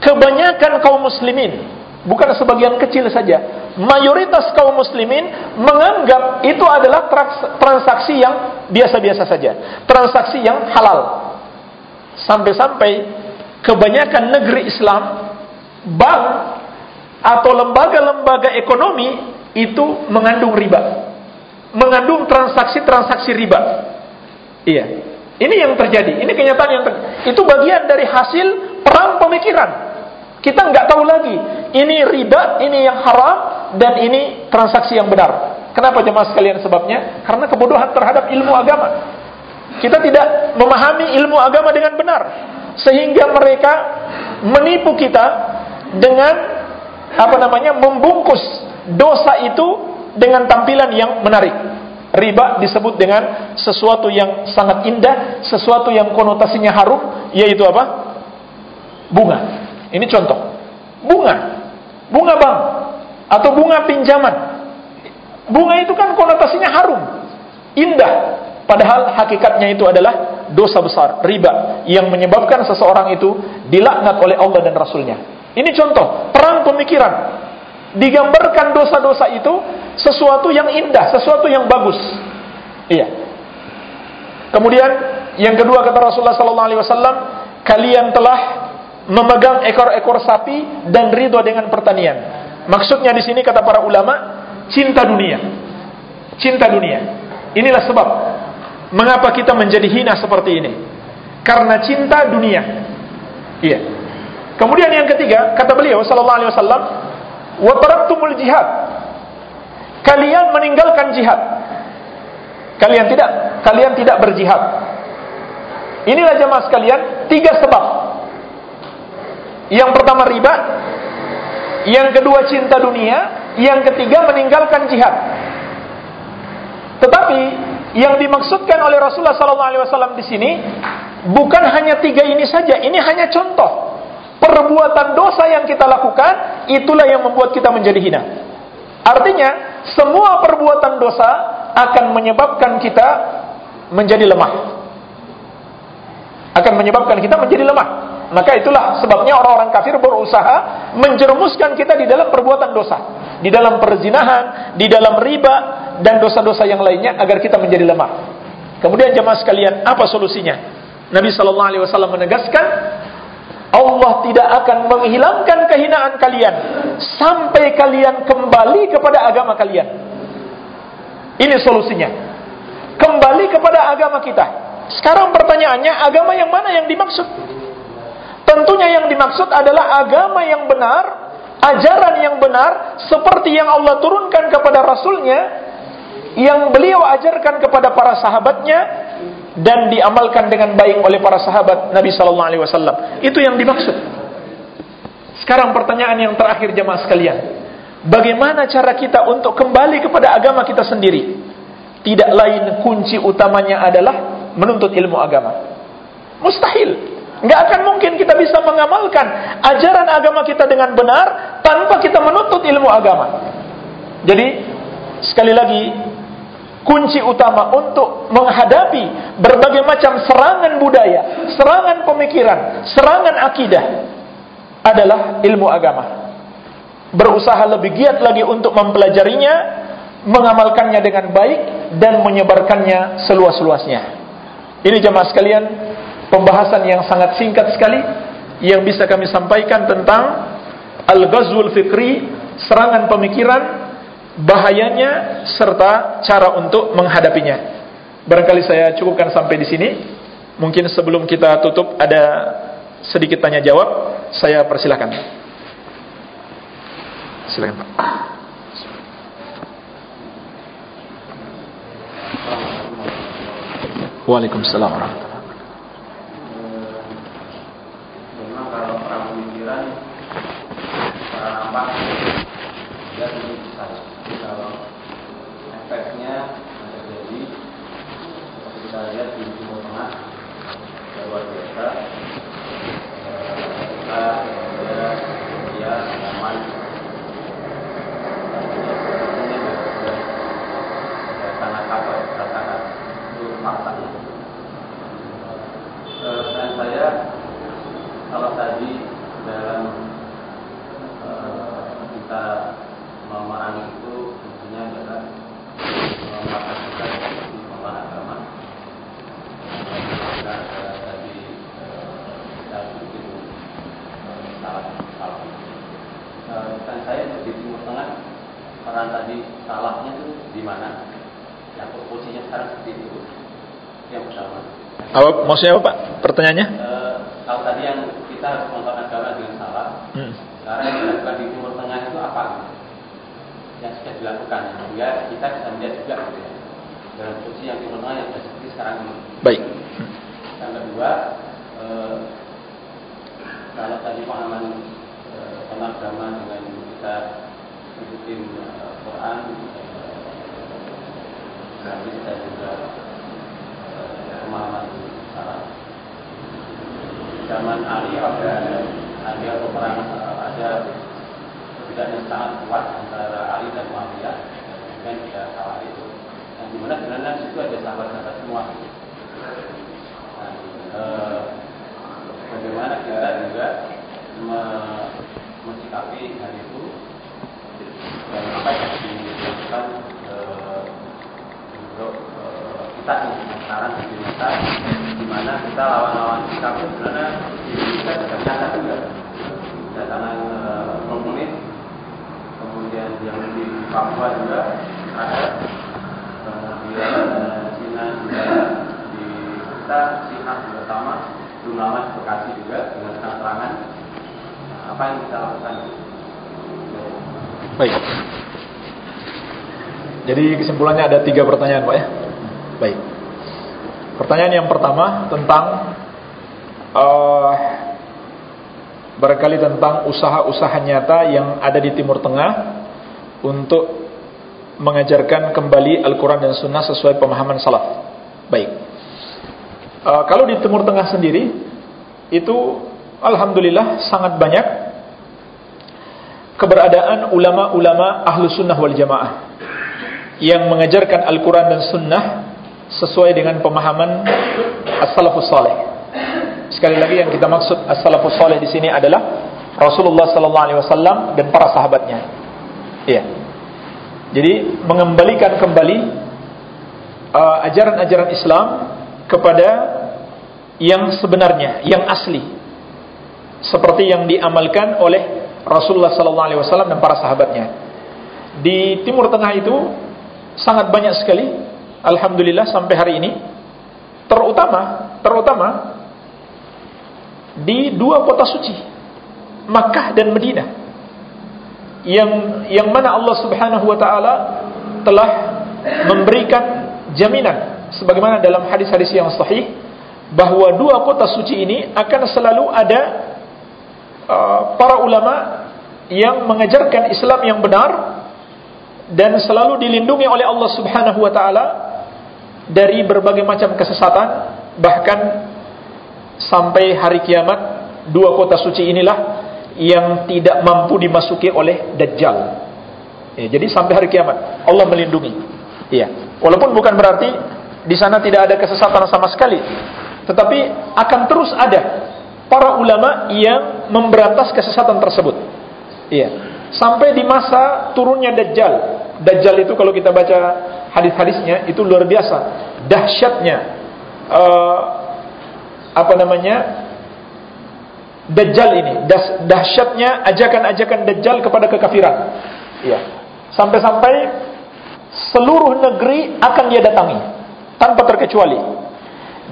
kebanyakan kaum muslimin, bukan sebagian kecil saja, mayoritas kaum muslimin menganggap itu adalah transaksi yang biasa-biasa saja, transaksi yang halal. Sampai-sampai kebanyakan negeri Islam, bank atau lembaga-lembaga ekonomi itu mengandung riba mengandung transaksi-transaksi riba. Iya. Ini yang terjadi. Ini kenyataan yang terjadi. Itu bagian dari hasil perang pemikiran. Kita nggak tahu lagi. Ini riba, ini yang haram, dan ini transaksi yang benar. Kenapa jemaah sekalian sebabnya? Karena kebodohan terhadap ilmu agama. Kita tidak memahami ilmu agama dengan benar. Sehingga mereka menipu kita dengan apa namanya membungkus dosa itu dengan tampilan yang menarik. Riba disebut dengan sesuatu yang sangat indah, sesuatu yang konotasinya harum, yaitu apa? Bunga. Ini contoh. Bunga. Bunga bank atau bunga pinjaman. Bunga itu kan konotasinya harum, indah. Padahal hakikatnya itu adalah dosa besar, riba yang menyebabkan seseorang itu dilaknat oleh Allah dan Rasulnya. Ini contoh perang pemikiran. Digambarkan dosa-dosa itu sesuatu yang indah, sesuatu yang bagus. Iya. Kemudian yang kedua kata Rasulullah sallallahu alaihi wasallam, kalian telah memegang ekor-ekor sapi dan ridho dengan pertanian. Maksudnya di sini kata para ulama, cinta dunia. Cinta dunia. Inilah sebab mengapa kita menjadi hina seperti ini. Karena cinta dunia. Iya. Kemudian yang ketiga, kata beliau sallallahu alaihi wasallam, "Wa taraktumul jihad." Kalian meninggalkan jihad. Kalian tidak, kalian tidak berjihad. Inilah jemaah sekalian, tiga sebab yang pertama riba, yang kedua cinta dunia, yang ketiga meninggalkan jihad. Tetapi yang dimaksudkan oleh Rasulullah SAW di sini bukan hanya tiga ini saja, ini hanya contoh. Perbuatan dosa yang kita lakukan itulah yang membuat kita menjadi hina. Artinya, semua perbuatan dosa akan menyebabkan kita menjadi lemah. Akan menyebabkan kita menjadi lemah. Maka itulah sebabnya orang-orang kafir berusaha menjerumuskan kita di dalam perbuatan dosa, di dalam perzinahan, di dalam riba dan dosa-dosa yang lainnya agar kita menjadi lemah. Kemudian jemaah sekalian, apa solusinya? Nabi sallallahu alaihi wasallam menegaskan, Allah tidak akan menghilangkan kehinaan kalian sampai kalian kembali kepada agama kalian. Ini solusinya. Kembali kepada agama kita. Sekarang pertanyaannya, agama yang mana yang dimaksud? Tentunya yang dimaksud adalah agama yang benar, ajaran yang benar, seperti yang Allah turunkan kepada Rasulnya, yang beliau ajarkan kepada para sahabatnya, dan diamalkan dengan baik oleh para sahabat Nabi Sallallahu Alaihi Wasallam. Itu yang dimaksud. Sekarang pertanyaan yang terakhir jemaah sekalian, bagaimana cara kita untuk kembali kepada agama kita sendiri? Tidak lain kunci utamanya adalah menuntut ilmu agama. Mustahil Nggak akan mungkin kita bisa mengamalkan ajaran agama kita dengan benar tanpa kita menuntut ilmu agama. Jadi sekali lagi kunci utama untuk menghadapi berbagai macam serangan budaya, serangan pemikiran, serangan akidah adalah ilmu agama. Berusaha lebih giat lagi untuk mempelajarinya, mengamalkannya dengan baik dan menyebarkannya seluas-luasnya. Ini jemaah sekalian, pembahasan yang sangat singkat sekali yang bisa kami sampaikan tentang al-ghazwul fikri, serangan pemikiran, bahayanya serta cara untuk menghadapinya. Barangkali saya cukupkan sampai di sini. Mungkin sebelum kita tutup ada sedikit tanya jawab, saya persilahkan. Silakan Pak. Waalaikumsalam warahmatullahi lihat di Timur Tengah. Luar biasa. Kita ada dia aman sangat apa sangat itu faktanya dan saya kalau tadi dalam kita memerangi itu intinya adalah memakan kita dan saya di Timur Tengah peran tadi salahnya itu di mana? Yang posisinya sekarang seperti itu. Yang pertama. Apa maksudnya apa Pak? Pertanyaannya? E, kalau tadi yang kita harus melakukan agama dengan salah, hmm. sekarang yang dilakukan di Timur Tengah itu apa? Yang sudah dilakukan, sehingga kita bisa melihat juga gitu ya dalam posisi yang Timur Tengah yang sudah seperti sekarang ini. Baik. Yang kedua, e, kalau tadi pahaman e, agama dengan kita ikutin Quran, hadis dan juga pemahaman. Zaman Ali ada ada peperangan ada perbedaan yang sangat kuat antara Ali dan Muawiyah dan tidak salah itu. Yang di mana sebenarnya itu ada sahabat-sahabat semua. Nah, bagaimana kita juga me hari itu dan apa yang dilakukan eh, untuk eh, kita sekarang di kita di mana kita lawan-lawan kita itu sebenarnya di Indonesia sudah nyata juga kedatangan eh, komunis kemudian yang di Papua juga ada kemudian Cina juga di kita Cina juga sama di Bekasi juga dengan terang-terangan Nah, apa yang kita lakukan Baik. Jadi kesimpulannya ada tiga pertanyaan Pak ya. Pertanyaan yang pertama tentang uh, barangkali tentang usaha-usaha nyata yang ada di Timur Tengah untuk mengajarkan kembali Al-Quran dan Sunnah sesuai pemahaman salaf. Baik. Uh, kalau di Timur Tengah sendiri itu Alhamdulillah sangat banyak keberadaan ulama-ulama ahlu sunnah wal jamaah yang mengajarkan Al-Quran dan Sunnah sesuai dengan pemahaman as-salafus salih. Sekali lagi yang kita maksud as-salafus salih di sini adalah Rasulullah sallallahu alaihi wasallam dan para sahabatnya. Iya. Jadi mengembalikan kembali uh, ajaran-ajaran uh, Islam kepada yang sebenarnya, yang asli. Seperti yang diamalkan oleh Rasulullah sallallahu alaihi wasallam dan para sahabatnya. Di Timur Tengah itu sangat banyak sekali alhamdulillah sampai hari ini terutama terutama di dua kota suci Makkah dan Madinah yang yang mana Allah Subhanahu wa taala telah memberikan jaminan sebagaimana dalam hadis-hadis yang sahih bahwa dua kota suci ini akan selalu ada uh, para ulama yang mengajarkan Islam yang benar dan selalu dilindungi oleh Allah Subhanahu wa taala dari berbagai macam kesesatan bahkan sampai hari kiamat dua kota suci inilah yang tidak mampu dimasuki oleh dajjal. Ya, jadi sampai hari kiamat Allah melindungi. Iya. Walaupun bukan berarti di sana tidak ada kesesatan sama sekali, tetapi akan terus ada para ulama yang memberantas kesesatan tersebut. Iya sampai di masa turunnya Dajjal. Dajjal itu kalau kita baca hadis-hadisnya itu luar biasa, dahsyatnya uh, apa namanya Dajjal ini, dahsyatnya ajakan-ajakan Dajjal kepada kekafiran. Iya. Sampai-sampai seluruh negeri akan dia datangi tanpa terkecuali.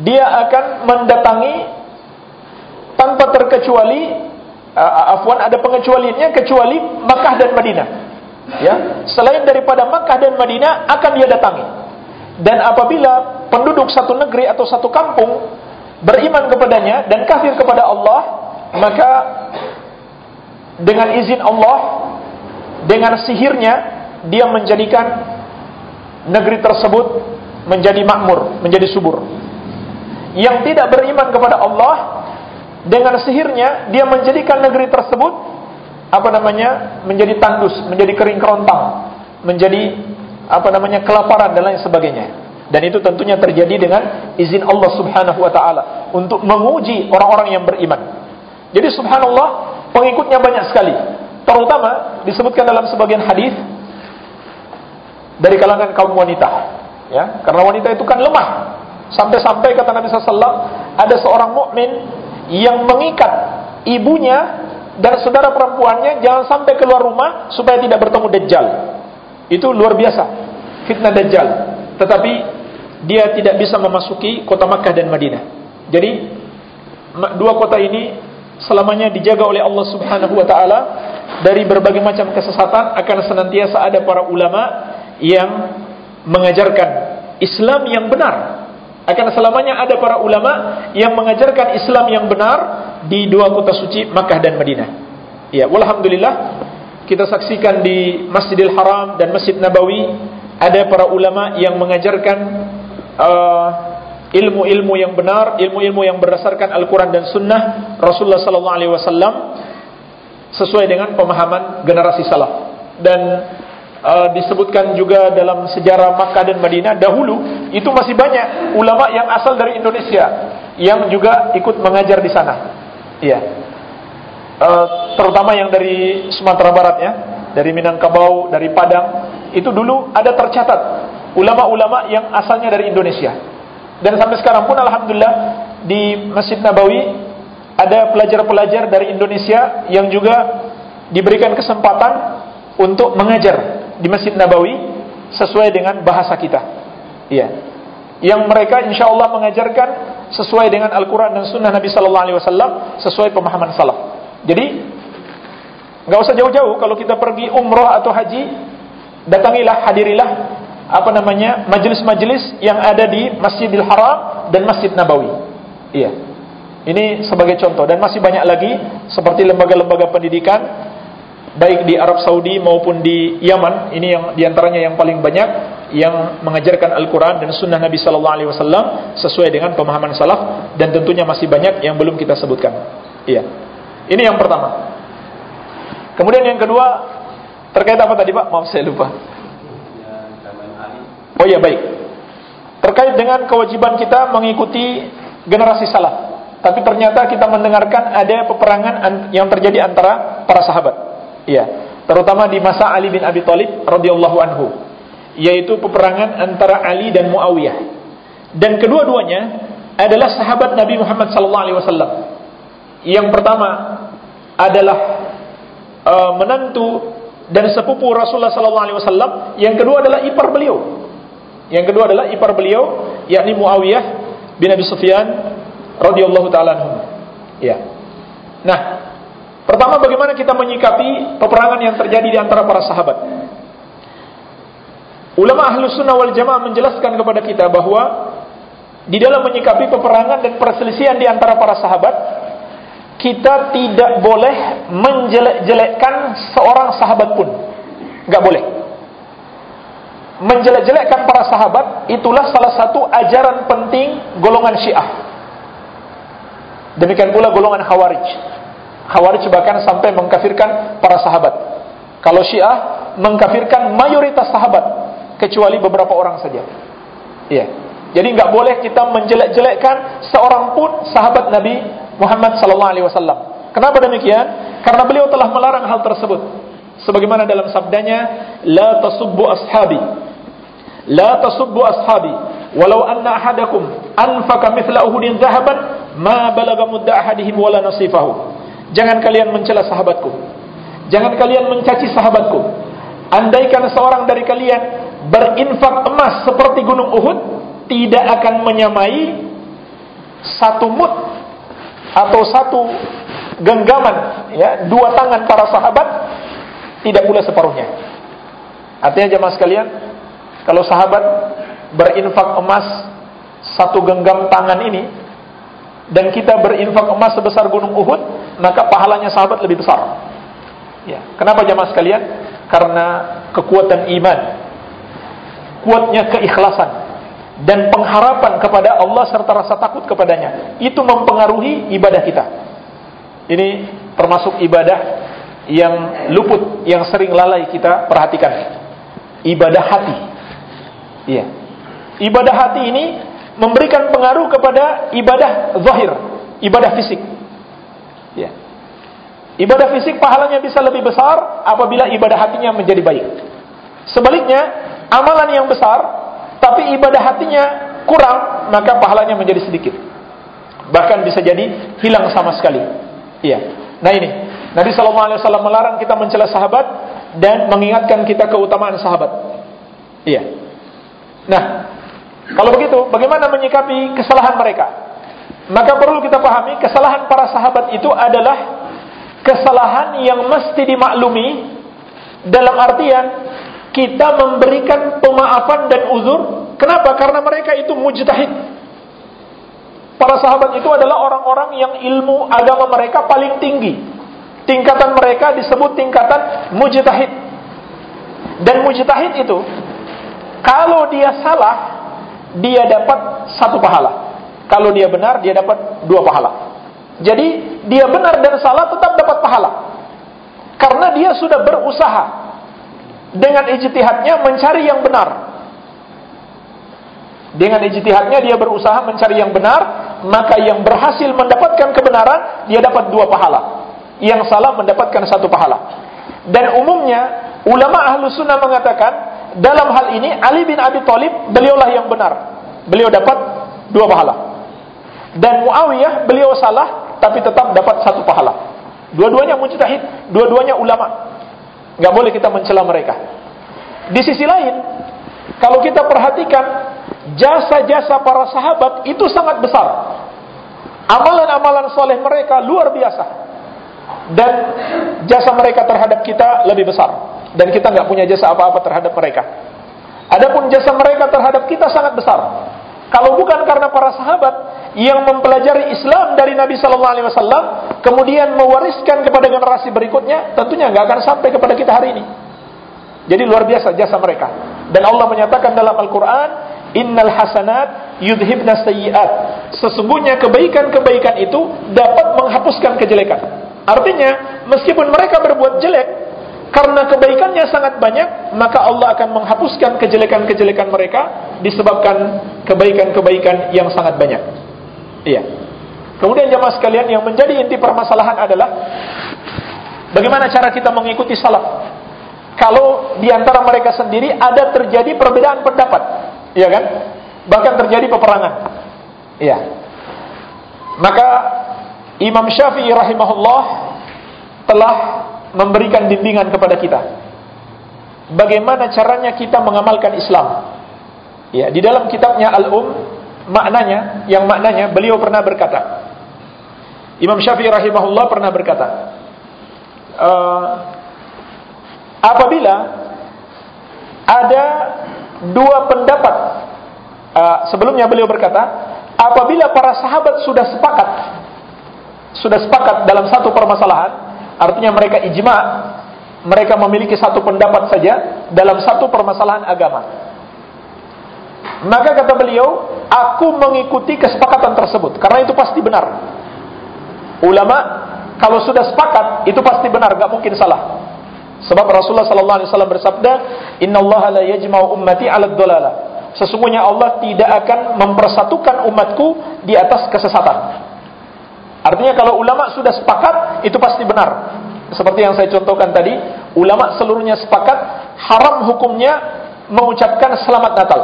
Dia akan mendatangi tanpa terkecuali uh, afwan ada pengecualiannya kecuali Makkah dan Madinah. Ya, selain daripada Makkah dan Madinah akan dia datangi. Dan apabila penduduk satu negeri atau satu kampung beriman kepadanya dan kafir kepada Allah, maka dengan izin Allah, dengan sihirnya dia menjadikan negeri tersebut menjadi makmur, menjadi subur. Yang tidak beriman kepada Allah dengan sihirnya dia menjadikan negeri tersebut apa namanya menjadi tandus, menjadi kering kerontang, menjadi apa namanya kelaparan dan lain sebagainya. Dan itu tentunya terjadi dengan izin Allah Subhanahu wa taala untuk menguji orang-orang yang beriman. Jadi subhanallah, pengikutnya banyak sekali. Terutama disebutkan dalam sebagian hadis dari kalangan kaum wanita. Ya, karena wanita itu kan lemah. Sampai-sampai kata Nabi SAW, ada seorang mukmin yang mengikat ibunya dan saudara perempuannya jangan sampai keluar rumah supaya tidak bertemu Dajjal. Itu luar biasa. Fitnah Dajjal. Tetapi dia tidak bisa memasuki kota Makkah dan Madinah. Jadi dua kota ini selamanya dijaga oleh Allah Subhanahu wa taala dari berbagai macam kesesatan akan senantiasa ada para ulama yang mengajarkan Islam yang benar akan selamanya ada para ulama yang mengajarkan Islam yang benar di dua kota suci Makkah dan Madinah. Ya, walhamdulillah kita saksikan di Masjidil Haram dan Masjid Nabawi ada para ulama yang mengajarkan uh, ilmu-ilmu yang benar, ilmu-ilmu yang berdasarkan Al-Quran dan Sunnah Rasulullah Sallallahu Alaihi Wasallam sesuai dengan pemahaman generasi salaf dan uh, disebutkan juga dalam sejarah Makkah dan Madinah dahulu itu masih banyak ulama yang asal dari Indonesia yang juga ikut mengajar di sana. Iya. uh, terutama yang dari Sumatera Barat ya, dari Minangkabau, dari Padang, itu dulu ada tercatat ulama-ulama yang asalnya dari Indonesia. Dan sampai sekarang pun alhamdulillah di Masjid Nabawi ada pelajar-pelajar dari Indonesia yang juga diberikan kesempatan untuk mengajar di Masjid Nabawi sesuai dengan bahasa kita. Iya. Yang mereka insya Allah mengajarkan sesuai dengan Al-Quran dan Sunnah Nabi Sallallahu Alaihi Wasallam sesuai pemahaman salaf. Jadi nggak usah jauh-jauh kalau kita pergi umroh atau haji, datangilah, hadirilah apa namanya majelis-majelis yang ada di Masjidil Haram dan Masjid Nabawi. Iya. Ini sebagai contoh dan masih banyak lagi seperti lembaga-lembaga pendidikan baik di Arab Saudi maupun di Yaman. Ini yang di antaranya yang paling banyak yang mengajarkan Al-Quran dan Sunnah Nabi Sallallahu Alaihi Wasallam sesuai dengan pemahaman salaf dan tentunya masih banyak yang belum kita sebutkan. Iya. Ini yang pertama. Kemudian yang kedua terkait apa tadi Pak? Maaf saya lupa. Oh ya baik. Terkait dengan kewajiban kita mengikuti generasi salaf. Tapi ternyata kita mendengarkan ada peperangan yang terjadi antara para sahabat. Iya, terutama di masa Ali bin Abi Thalib radhiyallahu anhu, yaitu peperangan antara Ali dan Muawiyah. Dan kedua-duanya adalah sahabat Nabi Muhammad sallallahu alaihi wasallam. Yang pertama adalah uh, menantu dan sepupu Rasulullah sallallahu alaihi wasallam, yang kedua adalah ipar beliau. Yang kedua adalah ipar beliau yakni Muawiyah bin Abi Sufyan radhiyallahu taala anhu. Ya. Nah, pertama bagaimana kita menyikapi peperangan yang terjadi di antara para sahabat? Ulama ahlu sunnah wal jamaah menjelaskan kepada kita bahwa di dalam menyikapi peperangan dan perselisihan di antara para sahabat, kita tidak boleh menjelek-jelekkan seorang sahabat pun. Enggak boleh menjelek-jelekkan para sahabat itulah salah satu ajaran penting golongan Syiah. Demikian pula golongan Khawarij. Khawarij bahkan sampai mengkafirkan para sahabat. Kalau Syiah mengkafirkan mayoritas sahabat kecuali beberapa orang saja. Iya. Jadi nggak boleh kita menjelek-jelekkan seorang pun sahabat Nabi Muhammad sallallahu alaihi wasallam. Kenapa demikian? Karena beliau telah melarang hal tersebut. Sebagaimana dalam sabdanya, la tasubbu ashabi La tasubbu ashabi walau anna ahadakum anfaqa mithla uhudin zahaban ma balaga mudda ahadihim wala nasifahu. Jangan kalian mencela sahabatku. Jangan kalian mencaci sahabatku. Andaikan seorang dari kalian berinfak emas seperti gunung Uhud tidak akan menyamai satu mut atau satu genggaman ya dua tangan para sahabat tidak pula separuhnya. Artinya jemaah sekalian, kalau sahabat berinfak emas satu genggam tangan ini dan kita berinfak emas sebesar gunung Uhud, maka pahalanya sahabat lebih besar. Ya, kenapa jamaah sekalian? Karena kekuatan iman, kuatnya keikhlasan dan pengharapan kepada Allah serta rasa takut kepadanya. Itu mempengaruhi ibadah kita. Ini termasuk ibadah yang luput, yang sering lalai kita perhatikan. Ibadah hati. Iya. Ibadah hati ini memberikan pengaruh kepada ibadah zahir, ibadah fisik. Ya. Ibadah fisik pahalanya bisa lebih besar apabila ibadah hatinya menjadi baik. Sebaliknya, amalan yang besar tapi ibadah hatinya kurang, maka pahalanya menjadi sedikit. Bahkan bisa jadi hilang sama sekali. Iya. Nah ini, Nabi sallallahu alaihi wasallam melarang kita mencela sahabat dan mengingatkan kita keutamaan sahabat. Iya. Nah, kalau begitu, bagaimana menyikapi kesalahan mereka? Maka perlu kita pahami, kesalahan para sahabat itu adalah kesalahan yang mesti dimaklumi dalam artian kita memberikan pemaafan dan uzur. Kenapa? Karena mereka itu mujtahid. Para sahabat itu adalah orang-orang yang ilmu agama mereka paling tinggi. Tingkatan mereka disebut tingkatan mujtahid. Dan mujtahid itu kalau dia salah, dia dapat satu pahala. Kalau dia benar, dia dapat dua pahala. Jadi, dia benar dan salah tetap dapat pahala. Karena dia sudah berusaha dengan ijtihadnya mencari yang benar. Dengan ijtihadnya dia berusaha mencari yang benar, maka yang berhasil mendapatkan kebenaran dia dapat dua pahala. yang salah mendapatkan satu pahala. Dan umumnya ulama ahlu sunnah mengatakan dalam hal ini Ali bin Abi Thalib beliaulah yang benar. Beliau dapat dua pahala. Dan Muawiyah beliau salah tapi tetap dapat satu pahala. Dua-duanya mujtahid, dua-duanya ulama. Gak boleh kita mencela mereka. Di sisi lain, kalau kita perhatikan jasa-jasa para sahabat itu sangat besar. Amalan-amalan soleh mereka luar biasa. Dan jasa mereka terhadap kita lebih besar. Dan kita nggak punya jasa apa-apa terhadap mereka. Adapun jasa mereka terhadap kita sangat besar. Kalau bukan karena para sahabat yang mempelajari Islam dari Nabi Sallallahu Alaihi Wasallam, kemudian mewariskan kepada generasi berikutnya, tentunya nggak akan sampai kepada kita hari ini. Jadi luar biasa jasa mereka. Dan Allah menyatakan dalam Al-Quran, Innal hasanat yudhibna sayyiat. Sesungguhnya kebaikan-kebaikan itu dapat menghapuskan kejelekan. Artinya, meskipun mereka berbuat jelek, karena kebaikannya sangat banyak, maka Allah akan menghapuskan kejelekan-kejelekan mereka disebabkan kebaikan-kebaikan yang sangat banyak. Iya. Kemudian jemaah sekalian yang menjadi inti permasalahan adalah bagaimana cara kita mengikuti salaf. Kalau di antara mereka sendiri ada terjadi perbedaan pendapat, iya kan? Bahkan terjadi peperangan. Iya. Maka Imam Syafi'i rahimahullah telah memberikan bimbingan kepada kita. Bagaimana caranya kita mengamalkan Islam? Ya, di dalam kitabnya Al-Um maknanya yang maknanya beliau pernah berkata. Imam Syafi'i rahimahullah pernah berkata, uh, apabila ada dua pendapat uh, sebelumnya beliau berkata, apabila para sahabat sudah sepakat sudah sepakat dalam satu permasalahan, Artinya mereka ijma, mereka memiliki satu pendapat saja dalam satu permasalahan agama. Maka kata beliau, aku mengikuti kesepakatan tersebut karena itu pasti benar. Ulama kalau sudah sepakat itu pasti benar, gak mungkin salah. Sebab Rasulullah sallallahu alaihi wasallam bersabda, "Innallaha la yajma'u ummati 'ala dhalala." Sesungguhnya Allah tidak akan mempersatukan umatku di atas kesesatan. Artinya kalau ulama sudah sepakat itu pasti benar. Seperti yang saya contohkan tadi, ulama seluruhnya sepakat haram hukumnya mengucapkan selamat Natal.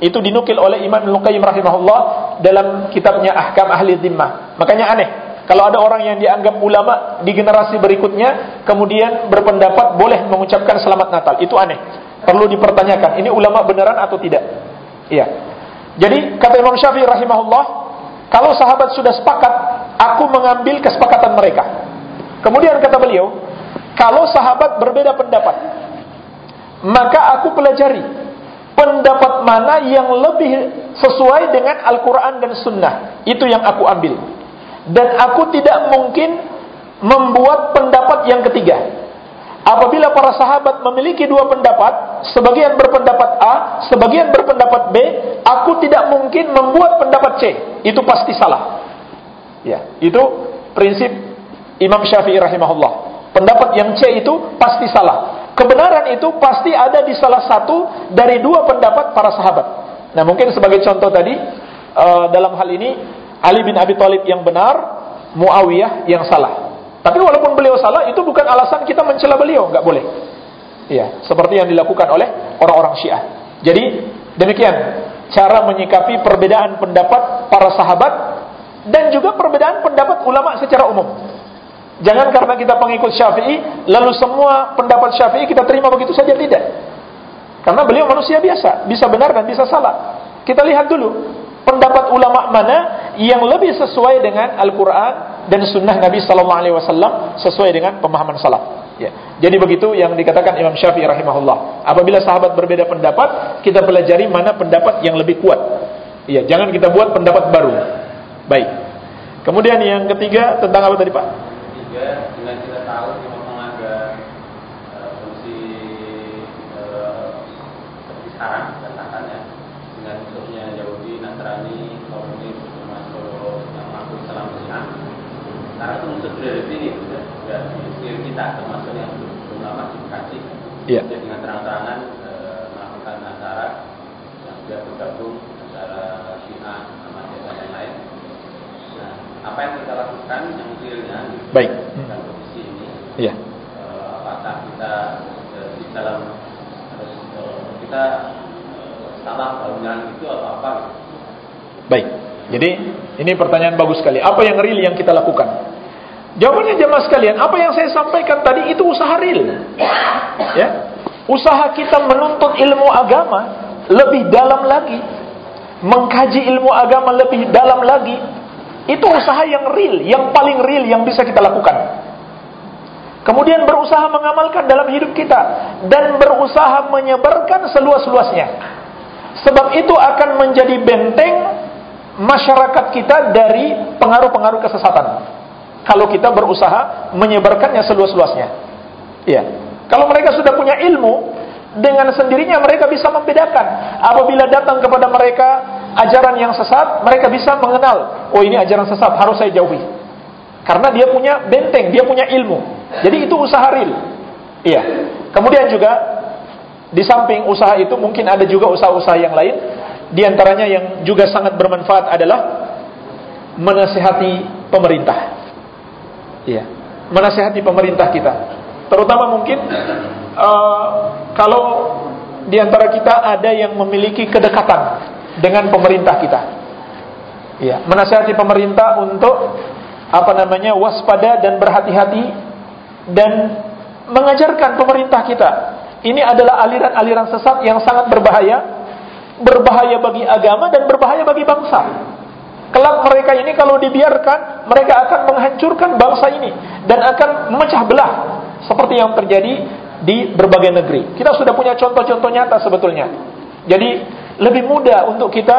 Itu dinukil oleh Imam Al-Qayyim rahimahullah dalam kitabnya Ahkam Ahli Zimmah. Makanya aneh kalau ada orang yang dianggap ulama di generasi berikutnya kemudian berpendapat boleh mengucapkan selamat Natal. Itu aneh. Perlu dipertanyakan, ini ulama beneran atau tidak? Iya. Jadi kata Imam Syafi'i rahimahullah, kalau sahabat sudah sepakat aku mengambil kesepakatan mereka. Kemudian kata beliau, kalau sahabat berbeda pendapat, maka aku pelajari pendapat mana yang lebih sesuai dengan Al-Quran dan Sunnah. Itu yang aku ambil. Dan aku tidak mungkin membuat pendapat yang ketiga. Apabila para sahabat memiliki dua pendapat, sebagian berpendapat A, sebagian berpendapat B, aku tidak mungkin membuat pendapat C. Itu pasti salah. Ya, itu prinsip Imam Syafi'i rahimahullah. Pendapat yang C itu pasti salah. Kebenaran itu pasti ada di salah satu dari dua pendapat para sahabat. Nah, mungkin sebagai contoh tadi uh, dalam hal ini Ali bin Abi Thalib yang benar, Muawiyah yang salah. Tapi walaupun beliau salah, itu bukan alasan kita mencela beliau, nggak boleh. Iya, seperti yang dilakukan oleh orang-orang Syiah. Jadi demikian cara menyikapi perbedaan pendapat para sahabat dan juga perbedaan pendapat ulama secara umum. Jangan karena kita pengikut Syafi'i lalu semua pendapat Syafi'i kita terima begitu saja tidak. Karena beliau manusia biasa, bisa benar dan bisa salah. Kita lihat dulu pendapat ulama mana yang lebih sesuai dengan Al-Qur'an dan sunnah Nabi wasallam sesuai dengan pemahaman salaf. Ya. Jadi begitu yang dikatakan Imam Syafi'i rahimahullah. Apabila sahabat berbeda pendapat, kita pelajari mana pendapat yang lebih kuat. Ya, jangan kita buat pendapat baru. Baik. Kemudian yang ketiga tentang apa tadi Pak? Ketiga dengan kita tahu Imam menganggap uh, fungsi uh, seperti sekarang katakannya dengan khususnya Yahudi, Nasrani, komunis, termasuk yang mengaku Islam Islam. Karena itu muncul dari sini sudah sudah di kita termasuk yang belum lama dikaji. Iya. Jadi dengan terang-terangan uh, melakukan acara yang sudah bergabung antara Syiah apa yang kita lakukan yang realnya Baik. dalam posisi ini Iya. eh, apakah kita eh, di dalam harus eh, kita salah bangunan itu atau apa gitu. Baik. Jadi ini pertanyaan bagus sekali. Apa yang real yang kita lakukan? Jawabannya jemaah sekalian, apa yang saya sampaikan tadi itu usaha real. Ya. Usaha kita menuntut ilmu agama lebih dalam lagi, mengkaji ilmu agama lebih dalam lagi, itu usaha yang real, yang paling real yang bisa kita lakukan. Kemudian berusaha mengamalkan dalam hidup kita dan berusaha menyebarkan seluas-luasnya. Sebab itu akan menjadi benteng masyarakat kita dari pengaruh-pengaruh kesesatan. Kalau kita berusaha menyebarkannya seluas-luasnya. Iya. Kalau mereka sudah punya ilmu, dengan sendirinya mereka bisa membedakan. Apabila datang kepada mereka ajaran yang sesat, mereka bisa mengenal, oh ini ajaran sesat, harus saya jauhi. Karena dia punya benteng, dia punya ilmu. Jadi itu usaha real. Iya. Kemudian juga di samping usaha itu mungkin ada juga usaha-usaha yang lain. Di antaranya yang juga sangat bermanfaat adalah menasihati pemerintah. Iya. Menasihati pemerintah kita. Terutama mungkin uh, kalau di antara kita ada yang memiliki kedekatan dengan pemerintah kita. Iya, menasihati pemerintah untuk apa namanya waspada dan berhati-hati dan mengajarkan pemerintah kita. Ini adalah aliran-aliran sesat yang sangat berbahaya, berbahaya bagi agama dan berbahaya bagi bangsa. Kelak mereka ini kalau dibiarkan, mereka akan menghancurkan bangsa ini dan akan memecah belah seperti yang terjadi di berbagai negeri. Kita sudah punya contoh-contoh nyata sebetulnya. Jadi lebih mudah untuk kita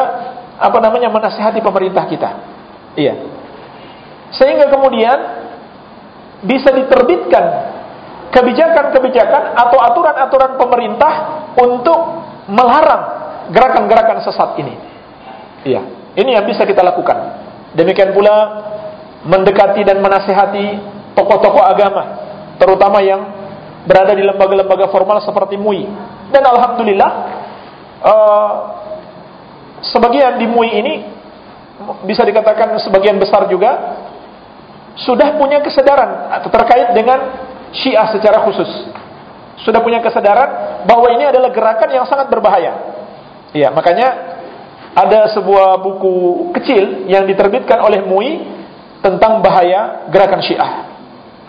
apa namanya menasihati pemerintah kita. Iya. Sehingga kemudian bisa diterbitkan kebijakan-kebijakan atau aturan-aturan pemerintah untuk melarang gerakan-gerakan sesat ini. Iya, ini yang bisa kita lakukan. Demikian pula mendekati dan menasehati tokoh-tokoh agama, terutama yang berada di lembaga-lembaga formal seperti MUI. Dan alhamdulillah uh, sebagian di MUI ini bisa dikatakan sebagian besar juga sudah punya kesadaran terkait dengan Syiah secara khusus. Sudah punya kesadaran bahwa ini adalah gerakan yang sangat berbahaya. Iya, makanya ada sebuah buku kecil yang diterbitkan oleh MUI tentang bahaya gerakan Syiah.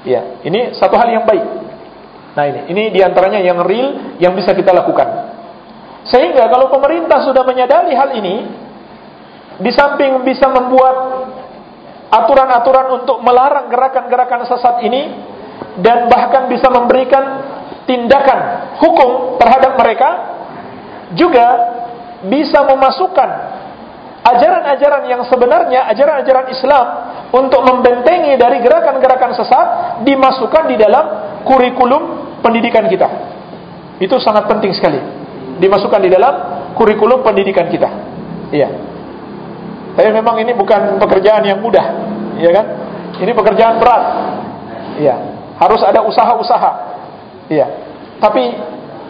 Iya, ini satu hal yang baik. Nah ini, ini di antaranya yang real yang bisa kita lakukan. Sehingga kalau pemerintah sudah menyadari hal ini, di samping bisa membuat aturan-aturan untuk melarang gerakan-gerakan sesat ini dan bahkan bisa memberikan tindakan hukum terhadap mereka juga bisa memasukkan ajaran-ajaran yang sebenarnya ajaran-ajaran Islam untuk membentengi dari gerakan-gerakan sesat dimasukkan di dalam kurikulum pendidikan kita. Itu sangat penting sekali. Dimasukkan di dalam kurikulum pendidikan kita. Iya. Tapi memang ini bukan pekerjaan yang mudah, ya kan? Ini pekerjaan berat. Iya, harus ada usaha-usaha. Iya. Tapi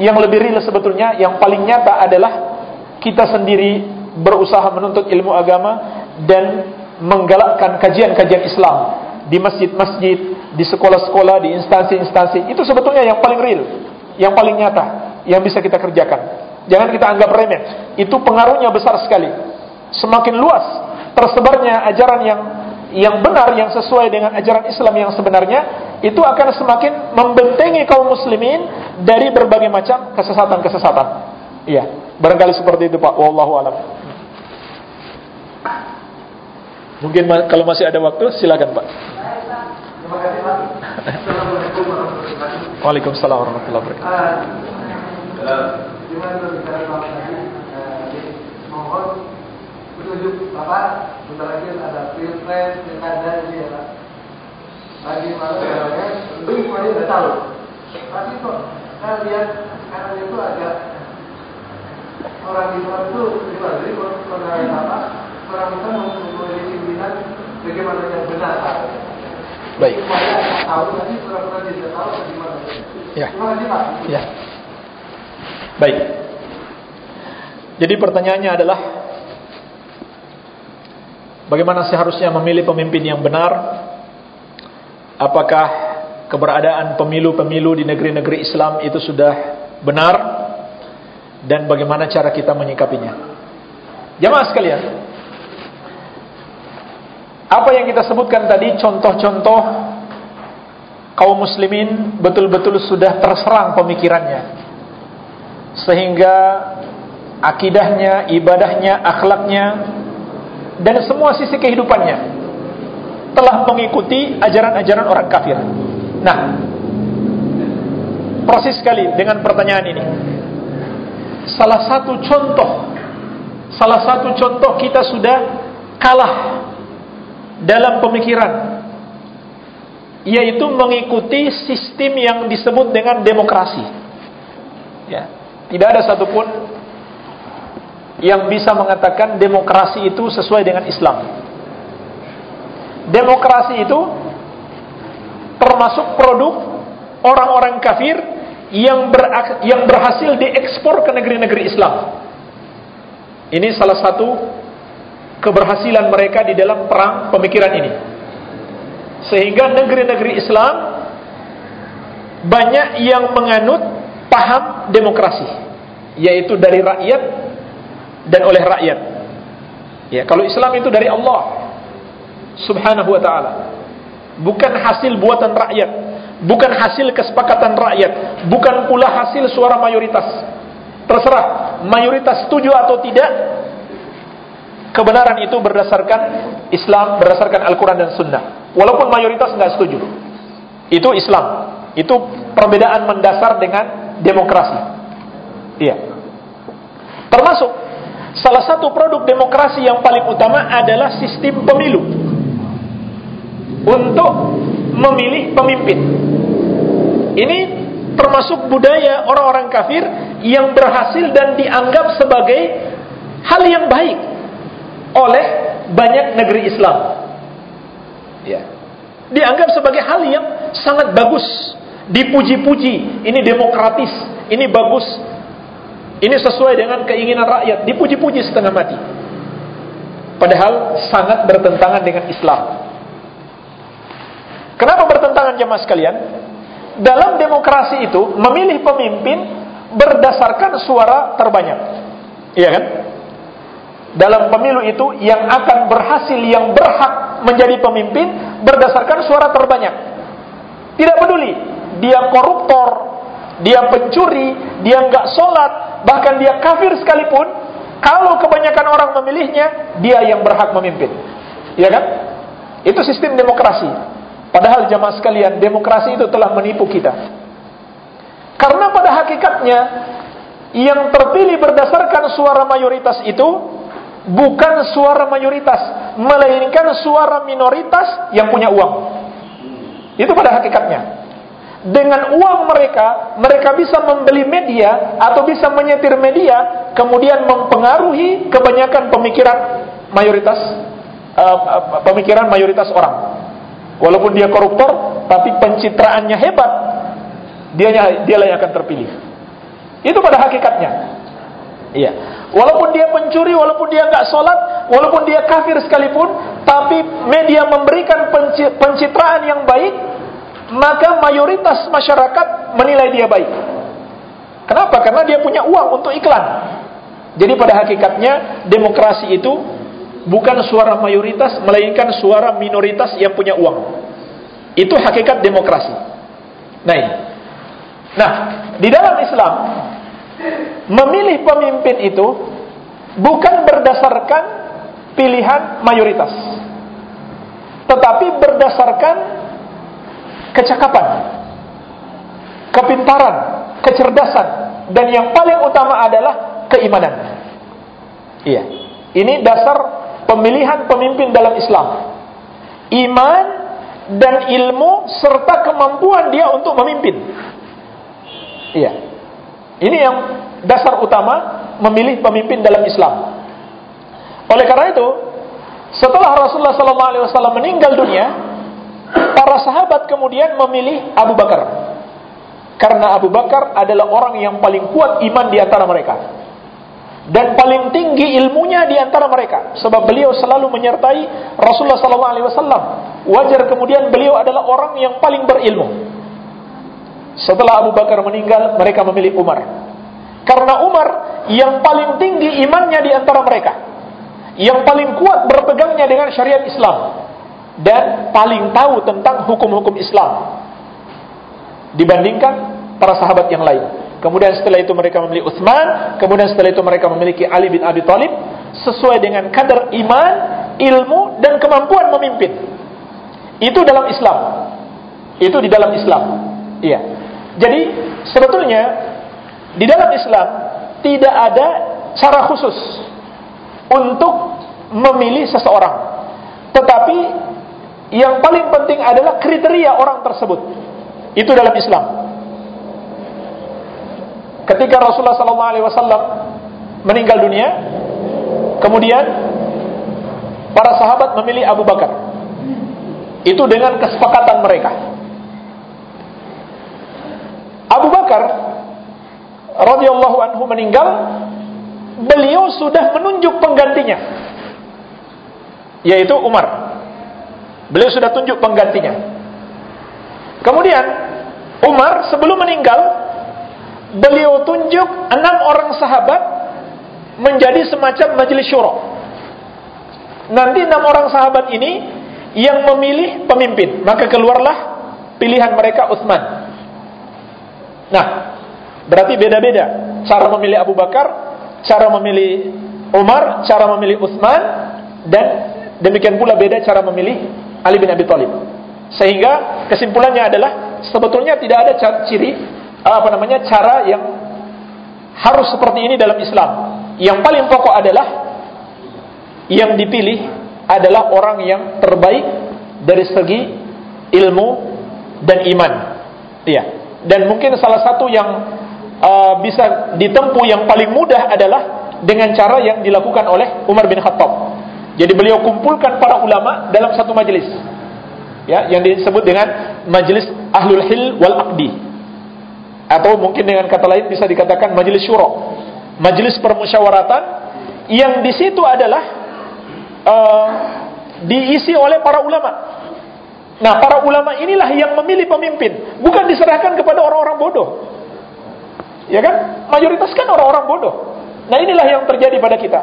yang lebih real sebetulnya yang paling nyata adalah kita sendiri berusaha menuntut ilmu agama dan menggalakkan kajian-kajian Islam di masjid-masjid, di sekolah-sekolah, di instansi-instansi. Itu sebetulnya yang paling real, yang paling nyata, yang bisa kita kerjakan. Jangan kita anggap remeh. Itu pengaruhnya besar sekali semakin luas tersebarnya ajaran yang yang benar yang sesuai dengan ajaran Islam yang sebenarnya itu akan semakin membentengi kaum muslimin dari berbagai macam kesesatan-kesesatan. Iya, barangkali seperti itu Pak. Wallahu alam. Mungkin kalau masih ada waktu silakan Pak. Waalaikumsalam warahmatullahi wabarakatuh. Uh, petunjuk Bapak bentar lagi ada pilpres, pilkada ini ya Pak. Bagaimana caranya? Tentu semuanya sudah tahu. Tapi kok saya lihat sekarang itu agak orang Islam itu? Jadi orang apa? Orang Islam memiliki pimpinan bagaimana yang benar. Baik. Supaya tahu nanti pura-pura tidak tahu bagaimana. Ya. Terima kasih Pak. Ya. Baik. Jadi pertanyaannya adalah bagaimana seharusnya memilih pemimpin yang benar, apakah keberadaan pemilu-pemilu di negeri-negeri Islam itu sudah benar, dan bagaimana cara kita menyikapinya. Jamaah sekalian, apa yang kita sebutkan tadi contoh-contoh kaum muslimin betul-betul sudah terserang pemikirannya. Sehingga akidahnya, ibadahnya, akhlaknya dan semua sisi kehidupannya telah mengikuti ajaran-ajaran orang kafir. Nah, proses sekali dengan pertanyaan ini. Salah satu contoh salah satu contoh kita sudah kalah dalam pemikiran yaitu mengikuti sistem yang disebut dengan demokrasi. Ya, tidak ada satupun yang bisa mengatakan demokrasi itu sesuai dengan Islam. Demokrasi itu termasuk produk orang-orang kafir yang ber, yang berhasil diekspor ke negeri-negeri Islam. Ini salah satu keberhasilan mereka di dalam perang pemikiran ini. Sehingga negeri-negeri Islam banyak yang menganut paham demokrasi, yaitu dari rakyat dan oleh rakyat. Ya, kalau Islam itu dari Allah Subhanahu wa taala. Bukan hasil buatan rakyat, bukan hasil kesepakatan rakyat, bukan pula hasil suara mayoritas. Terserah mayoritas setuju atau tidak. Kebenaran itu berdasarkan Islam, berdasarkan Al-Quran dan Sunnah. Walaupun mayoritas nggak setuju, itu Islam. Itu perbedaan mendasar dengan demokrasi. Iya. Termasuk Salah satu produk demokrasi yang paling utama adalah sistem pemilu untuk memilih pemimpin. Ini termasuk budaya orang-orang kafir yang berhasil dan dianggap sebagai hal yang baik oleh banyak negeri Islam. Ya. Dianggap sebagai hal yang sangat bagus, dipuji-puji, ini demokratis, ini bagus, ini sesuai dengan keinginan rakyat, dipuji-puji setengah mati. Padahal sangat bertentangan dengan Islam. Kenapa bertentangan jemaah sekalian? Dalam demokrasi itu memilih pemimpin berdasarkan suara terbanyak. Iya kan? Dalam pemilu itu yang akan berhasil yang berhak menjadi pemimpin berdasarkan suara terbanyak. Tidak peduli dia koruptor, dia pencuri, dia nggak sholat, bahkan dia kafir sekalipun, kalau kebanyakan orang memilihnya, dia yang berhak memimpin. Ya kan? Itu sistem demokrasi. Padahal jamaah sekalian, demokrasi itu telah menipu kita. Karena pada hakikatnya, yang terpilih berdasarkan suara mayoritas itu, bukan suara mayoritas, melainkan suara minoritas yang punya uang. Itu pada hakikatnya dengan uang mereka, mereka bisa membeli media atau bisa menyetir media, kemudian mempengaruhi kebanyakan pemikiran mayoritas uh, pemikiran mayoritas orang. Walaupun dia koruptor, tapi pencitraannya hebat, dia dialah yang akan terpilih. Itu pada hakikatnya. Iya. Walaupun dia pencuri, walaupun dia nggak sholat, walaupun dia kafir sekalipun, tapi media memberikan pencitraan yang baik, maka mayoritas masyarakat menilai dia baik. Kenapa? Karena dia punya uang untuk iklan. Jadi pada hakikatnya demokrasi itu bukan suara mayoritas melainkan suara minoritas yang punya uang. Itu hakikat demokrasi. Nah, ini. Nah, di dalam Islam memilih pemimpin itu bukan berdasarkan pilihan mayoritas. Tetapi berdasarkan kecakapan, kepintaran, kecerdasan, dan yang paling utama adalah keimanan. Iya. Ini dasar pemilihan pemimpin dalam Islam. Iman dan ilmu serta kemampuan dia untuk memimpin. Iya. Ini yang dasar utama memilih pemimpin dalam Islam. Oleh karena itu, setelah Rasulullah SAW meninggal dunia, Para sahabat kemudian memilih Abu Bakar. Karena Abu Bakar adalah orang yang paling kuat iman di antara mereka. Dan paling tinggi ilmunya di antara mereka. Sebab beliau selalu menyertai Rasulullah sallallahu alaihi wasallam. Wajar kemudian beliau adalah orang yang paling berilmu. Setelah Abu Bakar meninggal mereka memilih Umar. Karena Umar yang paling tinggi imannya di antara mereka. Yang paling kuat berpegangnya dengan syariat Islam. Dan paling tahu tentang hukum-hukum Islam. Dibandingkan para sahabat yang lain Kemudian setelah itu mereka memilih Utsman, kemudian setelah itu mereka memiliki Ali bin Abi Thalib sesuai dengan kadar iman, ilmu dan kemampuan memimpin. Itu dalam Islam. Itu di dalam Islam. Iya. Jadi sebetulnya di dalam Islam tidak ada cara khusus untuk memilih seseorang. Tetapi yang paling penting adalah kriteria orang tersebut. Itu dalam Islam ketika Rasulullah sallallahu alaihi wasallam meninggal dunia, kemudian para sahabat memilih Abu Bakar. Itu dengan kesepakatan mereka. Abu Bakar radhiyallahu anhu meninggal, beliau sudah menunjuk penggantinya, yaitu Umar. Beliau sudah tunjuk penggantinya. Kemudian Umar sebelum meninggal beliau tunjuk enam orang sahabat menjadi semacam majelis syuro. Nanti enam orang sahabat ini yang memilih pemimpin, maka keluarlah pilihan mereka Utsman. Nah, berarti beda-beda cara memilih Abu Bakar, cara memilih Umar, cara memilih Utsman dan demikian pula beda cara memilih Ali bin Abi Thalib. Sehingga kesimpulannya adalah sebetulnya tidak ada ciri apa namanya cara yang harus seperti ini dalam Islam. Yang paling pokok adalah yang dipilih adalah orang yang terbaik dari segi ilmu dan iman. Iya. Dan mungkin salah satu yang uh, bisa ditempuh yang paling mudah adalah dengan cara yang dilakukan oleh Umar bin Khattab. Jadi beliau kumpulkan para ulama dalam satu majelis. Ya, yang disebut dengan majelis Ahlul Hil wal Aqdi atau mungkin dengan kata lain bisa dikatakan majelis syuro, majelis permusyawaratan yang di situ adalah uh, diisi oleh para ulama. Nah, para ulama inilah yang memilih pemimpin, bukan diserahkan kepada orang-orang bodoh. Ya kan? Mayoritas kan orang-orang bodoh. Nah, inilah yang terjadi pada kita.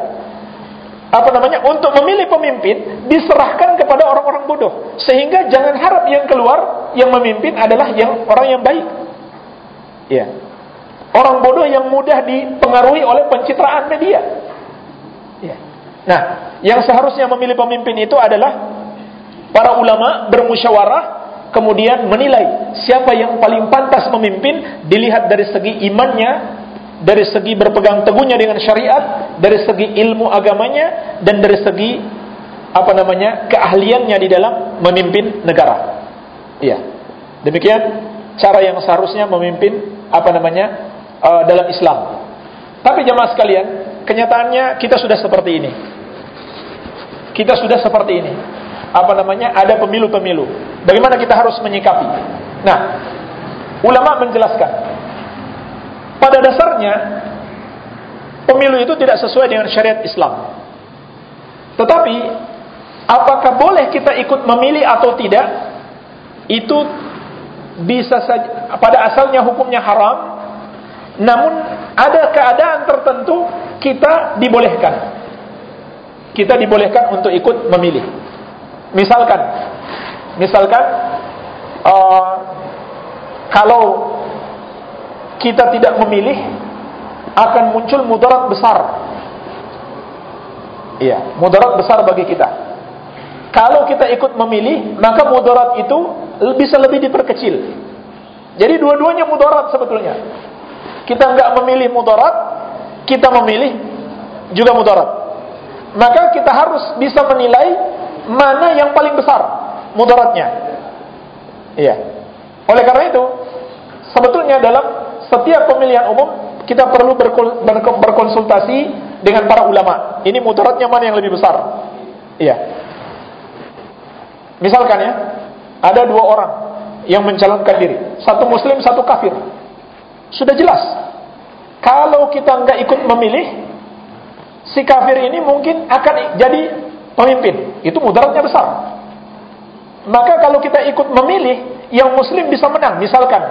Apa namanya? Untuk memilih pemimpin diserahkan kepada orang-orang bodoh. Sehingga jangan harap yang keluar yang memimpin adalah yang orang yang baik. Ya. Orang bodoh yang mudah dipengaruhi oleh pencitraan media. Ya. Nah, yang seharusnya memilih pemimpin itu adalah para ulama bermusyawarah kemudian menilai siapa yang paling pantas memimpin dilihat dari segi imannya, dari segi berpegang teguhnya dengan syariat, dari segi ilmu agamanya dan dari segi apa namanya keahliannya di dalam memimpin negara. Iya. Demikian cara yang seharusnya memimpin apa namanya uh, dalam Islam. Tapi jemaah sekalian, kenyataannya kita sudah seperti ini. Kita sudah seperti ini. Apa namanya? Ada pemilu-pemilu. Bagaimana kita harus menyikapi? Nah, ulama menjelaskan. Pada dasarnya pemilu itu tidak sesuai dengan syariat Islam. Tetapi apakah boleh kita ikut memilih atau tidak? Itu bisa saja pada asalnya hukumnya haram namun ada keadaan tertentu kita dibolehkan. Kita dibolehkan untuk ikut memilih. Misalkan misalkan uh, kalau kita tidak memilih akan muncul mudarat besar. Iya mudarat besar bagi kita. Kalau kita ikut memilih maka mudarat itu bisa lebih diperkecil. Jadi dua-duanya mudarat sebetulnya. Kita nggak memilih mudarat, kita memilih juga mudarat. Maka kita harus bisa menilai mana yang paling besar mudaratnya. Iya. Oleh karena itu, sebetulnya dalam setiap pemilihan umum kita perlu berkonsultasi dengan para ulama. Ini mudaratnya mana yang lebih besar? Iya. Misalkan ya, ada dua orang yang mencalonkan diri. Satu muslim, satu kafir. Sudah jelas. Kalau kita nggak ikut memilih, si kafir ini mungkin akan jadi pemimpin. Itu mudaratnya besar. Maka kalau kita ikut memilih, yang muslim bisa menang. Misalkan,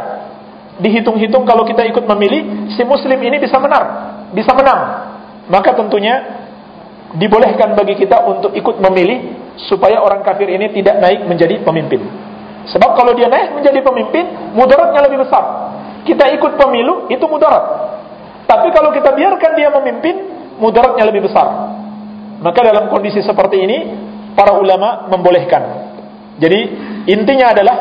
dihitung-hitung kalau kita ikut memilih, si muslim ini bisa menang. Bisa menang. Maka tentunya dibolehkan bagi kita untuk ikut memilih supaya orang kafir ini tidak naik menjadi pemimpin. Sebab kalau dia naik menjadi pemimpin, mudaratnya lebih besar. Kita ikut pemilu, itu mudarat. Tapi kalau kita biarkan dia memimpin, mudaratnya lebih besar. Maka dalam kondisi seperti ini, para ulama membolehkan. Jadi intinya adalah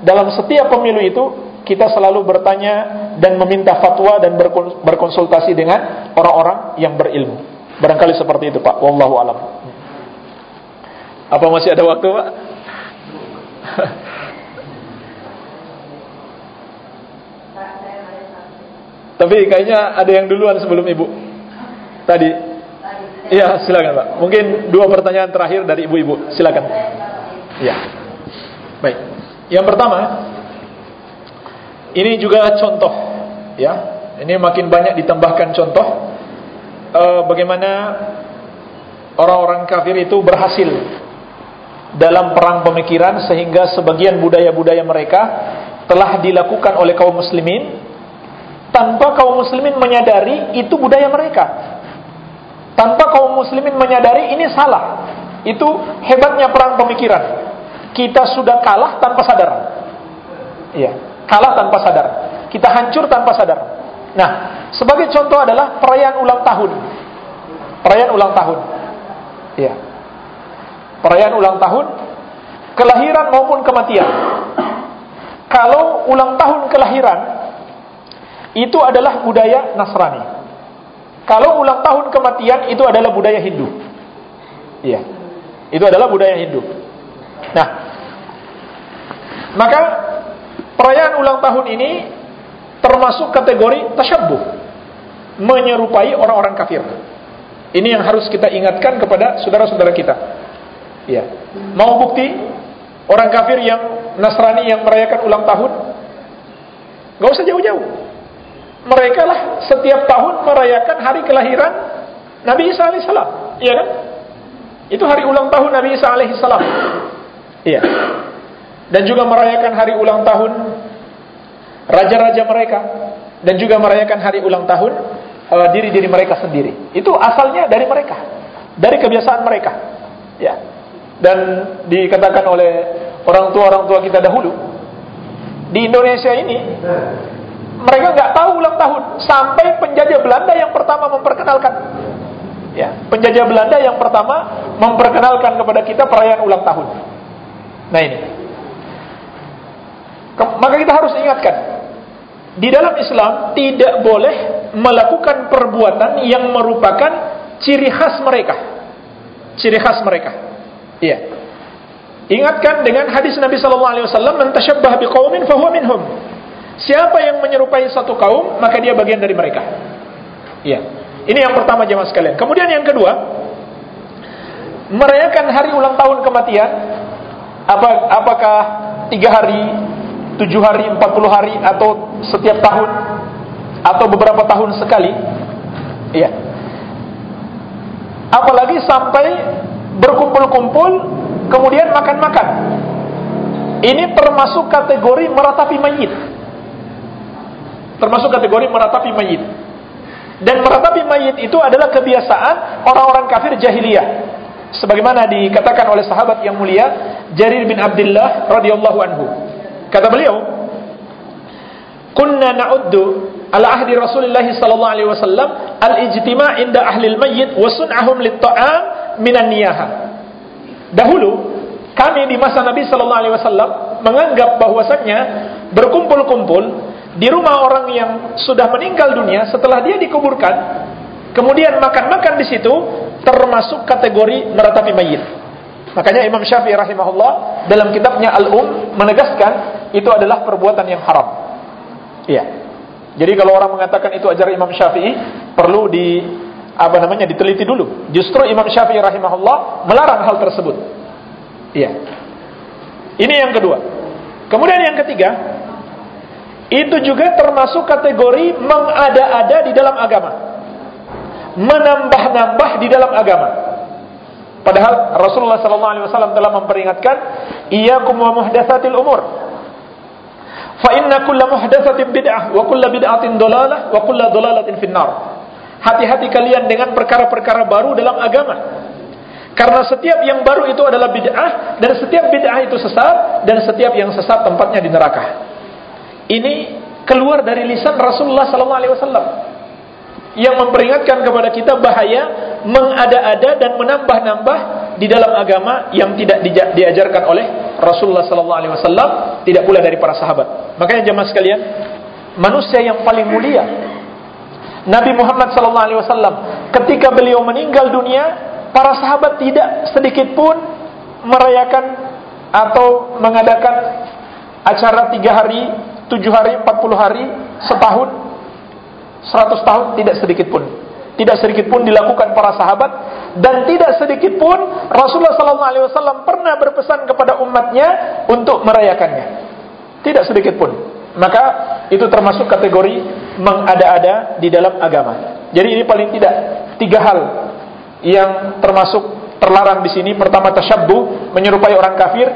dalam setiap pemilu itu kita selalu bertanya dan meminta fatwa dan berkonsultasi dengan orang-orang yang berilmu. Barangkali seperti itu Pak Wallahu alam Apa masih ada waktu Pak? Tapi kayaknya ada yang duluan sebelum Ibu. Tadi. Iya silakan Pak. Mungkin dua pertanyaan terakhir dari ibu-ibu. Silakan. Iya. Baik. Yang pertama Ini juga contoh Ya. Ini makin banyak ditambahkan contoh uh, bagaimana orang-orang kafir itu berhasil dalam perang pemikiran sehingga sebagian budaya-budaya mereka telah dilakukan oleh kaum muslimin tanpa kaum muslimin menyadari itu budaya mereka. Tanpa kaum muslimin menyadari ini salah. Itu hebatnya perang pemikiran. Kita sudah kalah tanpa sadar. Iya, kalah tanpa sadar. Kita hancur tanpa sadar. Nah, sebagai contoh adalah perayaan ulang tahun. Perayaan ulang tahun. Iya. Perayaan ulang tahun kelahiran maupun kematian. Kalau ulang tahun kelahiran itu adalah budaya Nasrani. Kalau ulang tahun kematian itu adalah budaya Hindu. Iya. Itu adalah budaya Hindu. Nah, maka perayaan ulang tahun ini termasuk kategori tasyabbuh menyerupai orang-orang kafir ini yang harus kita ingatkan kepada saudara-saudara kita ya. Mau bukti? Orang kafir yang Nasrani yang merayakan ulang tahun? Gak usah jauh-jauh. Mereka lah setiap tahun merayakan hari kelahiran Nabi Isa alaihissalam iya kan? Itu hari ulang tahun Nabi Isa alaihissalam iya. Dan juga merayakan hari ulang tahun raja-raja mereka. Dan juga merayakan hari ulang tahun uh, diri-diri mereka sendiri. Itu asalnya dari mereka, dari kebiasaan mereka. Ya. Dan dikatakan oleh orang tua-orang tua kita dahulu di Indonesia ini mereka nggak tahu ulang tahun sampai penjajah Belanda yang pertama memperkenalkan. Ya, penjajah Belanda yang pertama memperkenalkan kepada kita perayaan ulang tahun. Nah ini. Maka kita harus ingatkan di dalam Islam tidak boleh melakukan perbuatan yang merupakan ciri khas mereka. Ciri khas mereka. Iya. Ingatkan dengan hadis Nabi sallallahu alaihi wasallam, "Man tashabbaha biqaumin fahuwa minhum." Siapa yang menyerupai satu kaum, maka dia bagian dari mereka. Iya. Ini yang pertama jemaah sekalian. Kemudian yang kedua, merayakan hari ulang tahun kematian apa apakah tiga hari tujuh hari, empat puluh hari atau setiap tahun atau beberapa tahun sekali. Iya. Apalagi sampai berkumpul-kumpul kemudian makan-makan. Ini termasuk kategori meratapi mayit. Termasuk kategori meratapi mayit. Dan meratapi mayit itu adalah kebiasaan orang-orang kafir jahiliyah. Sebagaimana dikatakan oleh sahabat yang mulia Jarir bin Abdullah radhiyallahu anhu. Kata beliau, "Kunna na'uddu ala ahdi Rasulullah sallallahu alaihi wasallam al-ijtima' inda ahli al-mayyit wa sun'ahum minan niyaha." Dahulu kami di masa Nabi sallallahu alaihi wasallam menganggap bahwasannya berkumpul-kumpul di rumah orang yang sudah meninggal dunia setelah dia dikuburkan, kemudian makan-makan di situ termasuk kategori meratapi mayit. Makanya Imam Syafi'i rahimahullah dalam kitabnya Al-Um menegaskan itu adalah perbuatan yang haram. Iya. Jadi kalau orang mengatakan itu ajaran Imam Syafi'i perlu di apa namanya diteliti dulu. Justru Imam Syafi'i rahimahullah melarang hal tersebut. Iya. Ini yang kedua. Kemudian yang ketiga, itu juga termasuk kategori mengada-ada di dalam agama. menambah-nambah di dalam agama. Padahal Rasulullah sallallahu alaihi wasallam telah memperingatkan, "Iyyakum wa muhdatsatil umur." Fa inna kulla muhdatsatin bid'ah wa kulla bid'atin dolalah wa kulla dolalatin finnar. Hati-hati kalian dengan perkara-perkara baru dalam agama. Karena setiap yang baru itu adalah bid'ah dan setiap bid'ah itu sesat dan setiap yang sesat tempatnya di neraka. Ini keluar dari lisan Rasulullah wasallam yang memperingatkan kepada kita bahaya mengada-ada dan menambah-nambah di dalam agama yang tidak diajarkan oleh Rasulullah wasallam, tidak pula dari para sahabat. Makanya jemaah sekalian, manusia yang paling mulia Nabi Muhammad wasallam ketika beliau meninggal dunia, para sahabat tidak sedikit pun merayakan atau mengadakan acara tiga hari, tujuh hari, empat puluh hari, setahun 100 tahun tidak sedikit pun. Tidak sedikit pun dilakukan para sahabat dan tidak sedikit pun Rasulullah SAW pernah berpesan kepada umatnya untuk merayakannya. Tidak sedikit pun. Maka itu termasuk kategori mengada-ada di dalam agama. Jadi ini paling tidak tiga hal yang termasuk terlarang di sini. Pertama tasyabbuh, menyerupai orang kafir.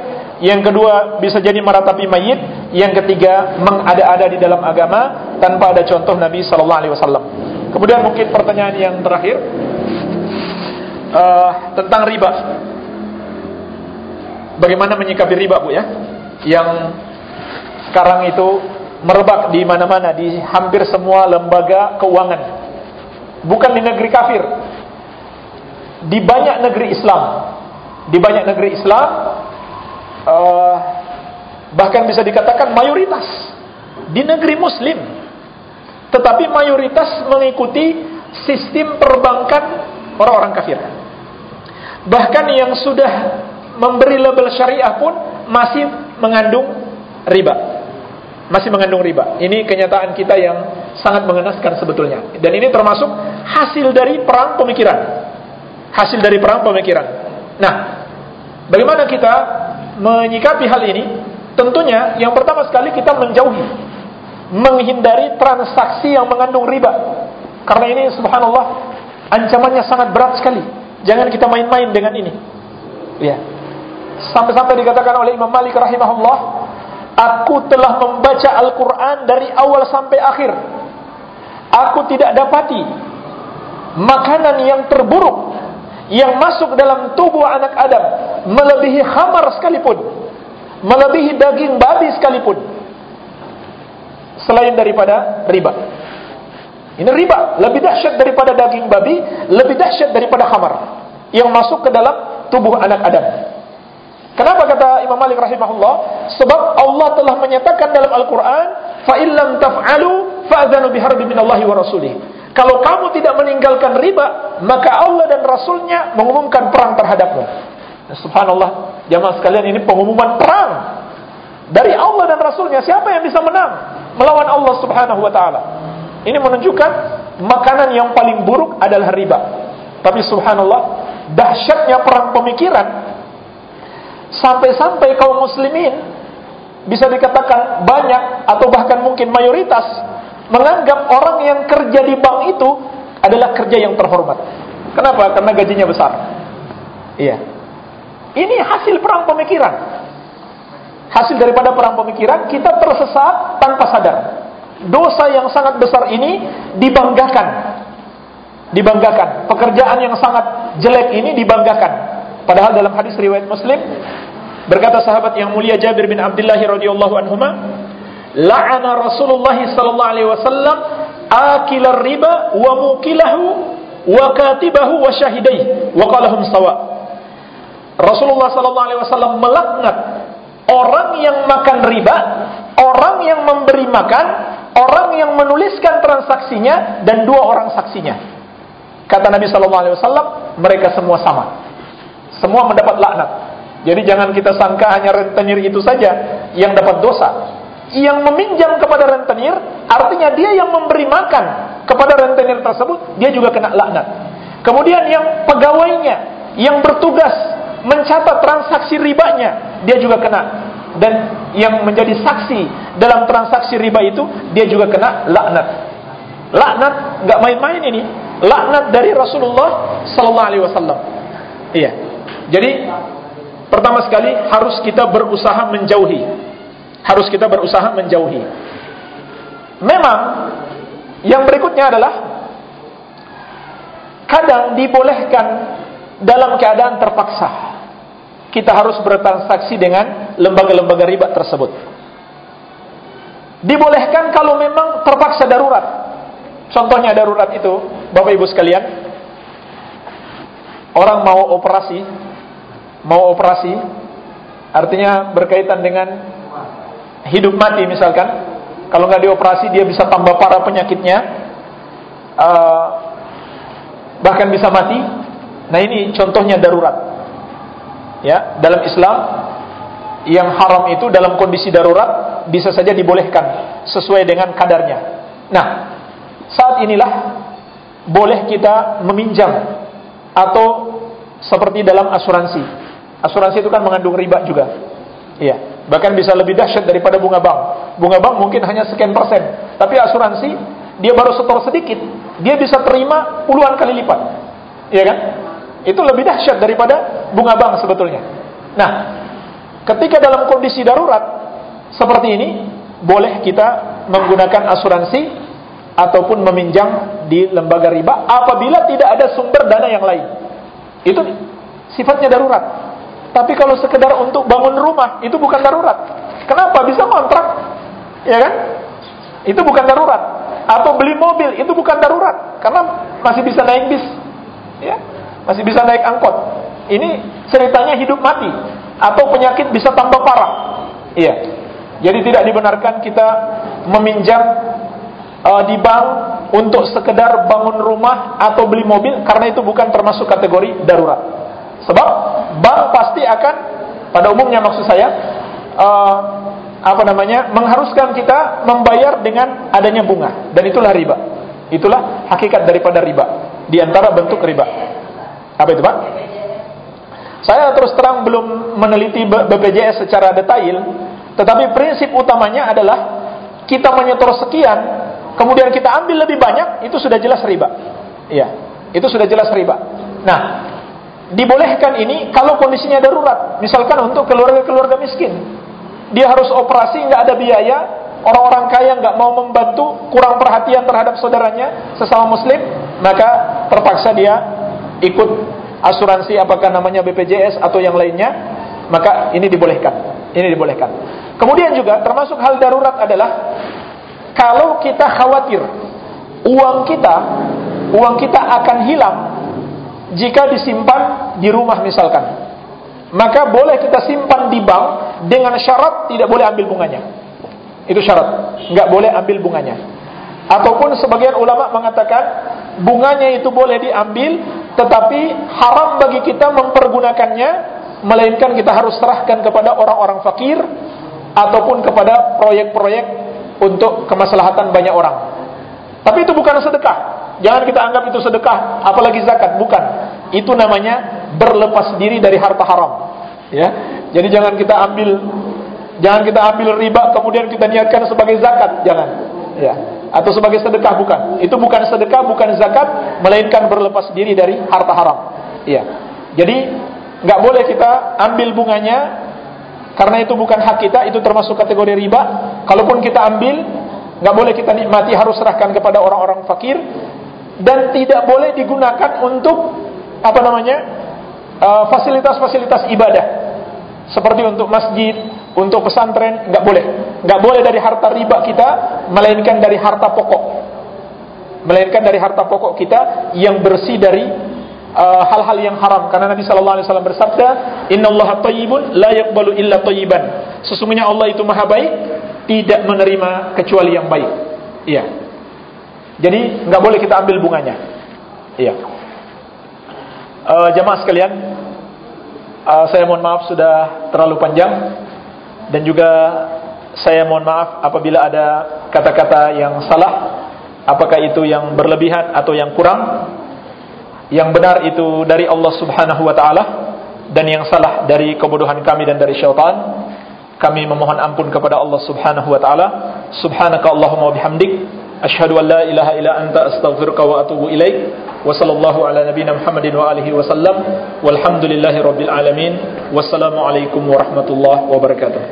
Yang kedua bisa jadi meratapi mayit. Yang ketiga mengada-ada di dalam agama tanpa ada contoh Nabi Sallallahu Alaihi Wasallam. Kemudian mungkin pertanyaan yang terakhir uh, tentang riba. Bagaimana menyikapi riba bu ya? Yang sekarang itu merebak di mana-mana di hampir semua lembaga keuangan. Bukan di negeri kafir, di banyak negeri Islam, di banyak negeri Islam uh, bahkan bisa dikatakan mayoritas di negeri muslim. Tetapi mayoritas mengikuti sistem perbankan orang-orang kafir. Bahkan yang sudah memberi label syariah pun masih mengandung riba masih mengandung riba ini kenyataan kita yang sangat mengenaskan sebetulnya dan ini termasuk hasil dari perang pemikiran hasil dari perang pemikiran nah bagaimana kita menyikapi hal ini, tentunya yang pertama sekali kita menjauhi, menghindari transaksi yang mengandung riba. Karena ini subhanallah ancamannya sangat berat sekali. Jangan kita main-main dengan ini. Ya. Sampai-sampai dikatakan oleh Imam Malik rahimahullah, aku telah membaca Al-Qur'an dari awal sampai akhir. Aku tidak dapati makanan yang terburuk yang masuk dalam tubuh anak Adam melebihi khamar sekalipun, melebihi daging babi sekalipun, selain daripada riba. Ini riba lebih dahsyat daripada daging babi, lebih dahsyat daripada khamar yang masuk ke dalam tubuh anak Adam. Kenapa kata Imam Malik rahimahullah? Sebab Allah telah menyatakan dalam Al-Quran, fa illam taf'alu fa'adhanu biharbi minallahi wa rasulih. Kalau kamu tidak meninggalkan riba, maka Allah dan Rasulnya mengumumkan perang terhadapmu. Subhanallah, jamaah sekalian ini pengumuman perang dari Allah dan Rasulnya. Siapa yang bisa menang melawan Allah Subhanahu Wa Taala? Ini menunjukkan makanan yang paling buruk adalah riba. Tapi Subhanallah, dahsyatnya perang pemikiran sampai-sampai kaum muslimin bisa dikatakan banyak atau bahkan mungkin mayoritas menganggap orang yang kerja di bank itu adalah kerja yang terhormat. Kenapa? Karena gajinya besar. Iya. Ini hasil perang pemikiran. Hasil daripada perang pemikiran, kita tersesat tanpa sadar. Dosa yang sangat besar ini dibanggakan. Dibanggakan. Pekerjaan yang sangat jelek ini dibanggakan. Padahal dalam hadis riwayat Muslim berkata sahabat yang mulia Jabir bin Abdullah radhiyallahu anhuma, la'ana Rasulullah sallallahu alaihi wasallam akil riba wa mukilahu wa katibahu wa syahidai wa qalahum sawa. Rasulullah sallallahu alaihi wasallam melaknat orang yang makan riba, orang yang memberi makan, orang yang menuliskan transaksinya dan dua orang saksinya. Kata Nabi sallallahu alaihi wasallam, mereka semua sama. Semua mendapat laknat. Jadi jangan kita sangka hanya rentenir itu saja yang dapat dosa yang meminjam kepada rentenir, artinya dia yang memberi makan kepada rentenir tersebut, dia juga kena laknat. Kemudian yang pegawainya, yang bertugas mencatat transaksi ribanya, dia juga kena. Dan yang menjadi saksi dalam transaksi riba itu, dia juga kena laknat. Laknat nggak main-main ini. laknat dari Rasulullah sallallahu alaihi wasallam. Iya. Jadi pertama sekali harus kita berusaha menjauhi. Harus kita berusaha menjauhi. Memang yang berikutnya adalah kadang dibolehkan dalam keadaan terpaksa. Kita harus bertransaksi dengan lembaga-lembaga riba tersebut. Dibolehkan kalau memang terpaksa darurat. Contohnya darurat itu, Bapak Ibu sekalian, orang mau operasi, mau operasi, artinya berkaitan dengan hidup mati misalkan, kalau nggak dioperasi dia bisa tambah parah penyakitnya, uh, bahkan bisa mati. Nah ini contohnya darurat. Ya, dalam Islam yang haram itu dalam kondisi darurat bisa saja dibolehkan sesuai dengan kadarnya. Nah, saat inilah boleh kita meminjam atau seperti dalam asuransi. Asuransi itu kan mengandung riba juga. Iya, bahkan bisa lebih dahsyat daripada bunga bank. Bunga bank mungkin hanya sekian persen, tapi asuransi dia baru setor sedikit, dia bisa terima puluhan kali lipat. Iya kan? Itu lebih dahsyat daripada bunga bank sebetulnya. Nah, ketika dalam kondisi darurat seperti ini boleh kita menggunakan asuransi ataupun meminjam di lembaga riba apabila tidak ada sumber dana yang lain. Itu sifatnya darurat. Tapi kalau sekedar untuk bangun rumah itu bukan darurat. Kenapa? Bisa kontrak. Ya kan? Itu bukan darurat. Atau beli mobil itu bukan darurat karena masih bisa naik bis. Ya. Masih bisa naik angkot. Ini ceritanya hidup mati atau penyakit bisa tambah parah. Iya. Jadi tidak dibenarkan kita meminjam uh, di bank untuk sekedar bangun rumah atau beli mobil karena itu bukan termasuk kategori darurat. Sebab bank pasti akan pada umumnya maksud saya uh, apa namanya mengharuskan kita membayar dengan adanya bunga dan itulah riba. Itulah hakikat daripada riba di antara bentuk riba. Apa itu, Pak? Saya terus terang belum meneliti BPJS secara detail tetapi prinsip utamanya adalah kita menyetor sekian, kemudian kita ambil lebih banyak, itu sudah jelas riba. Iya, itu sudah jelas riba. Nah, dibolehkan ini kalau kondisinya darurat, misalkan untuk keluarga-keluarga miskin, dia harus operasi nggak ada biaya, orang-orang kaya nggak mau membantu, kurang perhatian terhadap saudaranya sesama muslim, maka terpaksa dia ikut asuransi apakah namanya BPJS atau yang lainnya, maka ini dibolehkan. Ini dibolehkan. Kemudian juga termasuk hal darurat adalah kalau kita khawatir uang kita uang kita akan hilang jika disimpan di rumah misalkan. Maka boleh kita simpan di bank dengan syarat tidak boleh ambil bunganya. Itu syarat, nggak boleh ambil bunganya. Ataupun sebagian ulama mengatakan bunganya itu boleh diambil, tetapi haram bagi kita mempergunakannya, melainkan kita harus serahkan kepada orang-orang fakir ataupun kepada proyek-proyek untuk kemaslahatan banyak orang. Tapi itu bukan sedekah. Jangan kita anggap itu sedekah, apalagi zakat, bukan. Itu namanya berlepas diri dari harta haram. Ya. Jadi jangan kita ambil jangan kita ambil riba kemudian kita niatkan sebagai zakat, jangan. Ya. Atau sebagai sedekah bukan. Itu bukan sedekah, bukan zakat, melainkan berlepas diri dari harta haram. Ya. Jadi nggak boleh kita ambil bunganya karena itu bukan hak kita, itu termasuk kategori riba. Kalaupun kita ambil, nggak boleh kita nikmati, harus serahkan kepada orang-orang fakir. Dan tidak boleh digunakan untuk apa namanya uh, fasilitas-fasilitas ibadah. Seperti untuk masjid, untuk pesantren, nggak boleh, nggak boleh dari harta riba kita, melainkan dari harta pokok, melainkan dari harta pokok kita yang bersih dari Uh, hal-hal uh, yang haram. Karena Nabi sallallahu alaihi wasallam bersabda innallaha thayyibun la yaqbalu illa thayyiban sesungguhnya Allah itu maha baik tidak menerima kecuali yang baik. Iya. Jadi nggak boleh kita ambil bunganya. Iya. Uh, jamaah sekalian uh, saya mohon maaf sudah terlalu panjang. Dan juga saya mohon maaf apabila ada kata-kata yang salah. Apakah itu yang berlebihan atau yang kurang. Yang benar itu dari Allah Subhanahu wa taala. Dan yang salah dari kebodohan kami dan dari syaitan. Kami memohon ampun kepada Allah Subhanahu wa taala. Subhanaka Allahumma wa bihamdik Asyhadu an la ilaha illa anta astaghfiruka wa atubu ilaik. Wa sallallahu ala nabiyyina Muhammadin wa alihi wasallam. Walhamdulillahi rabbil alamin. Wassalamu alaikum warahmatullahi wabarakatuh.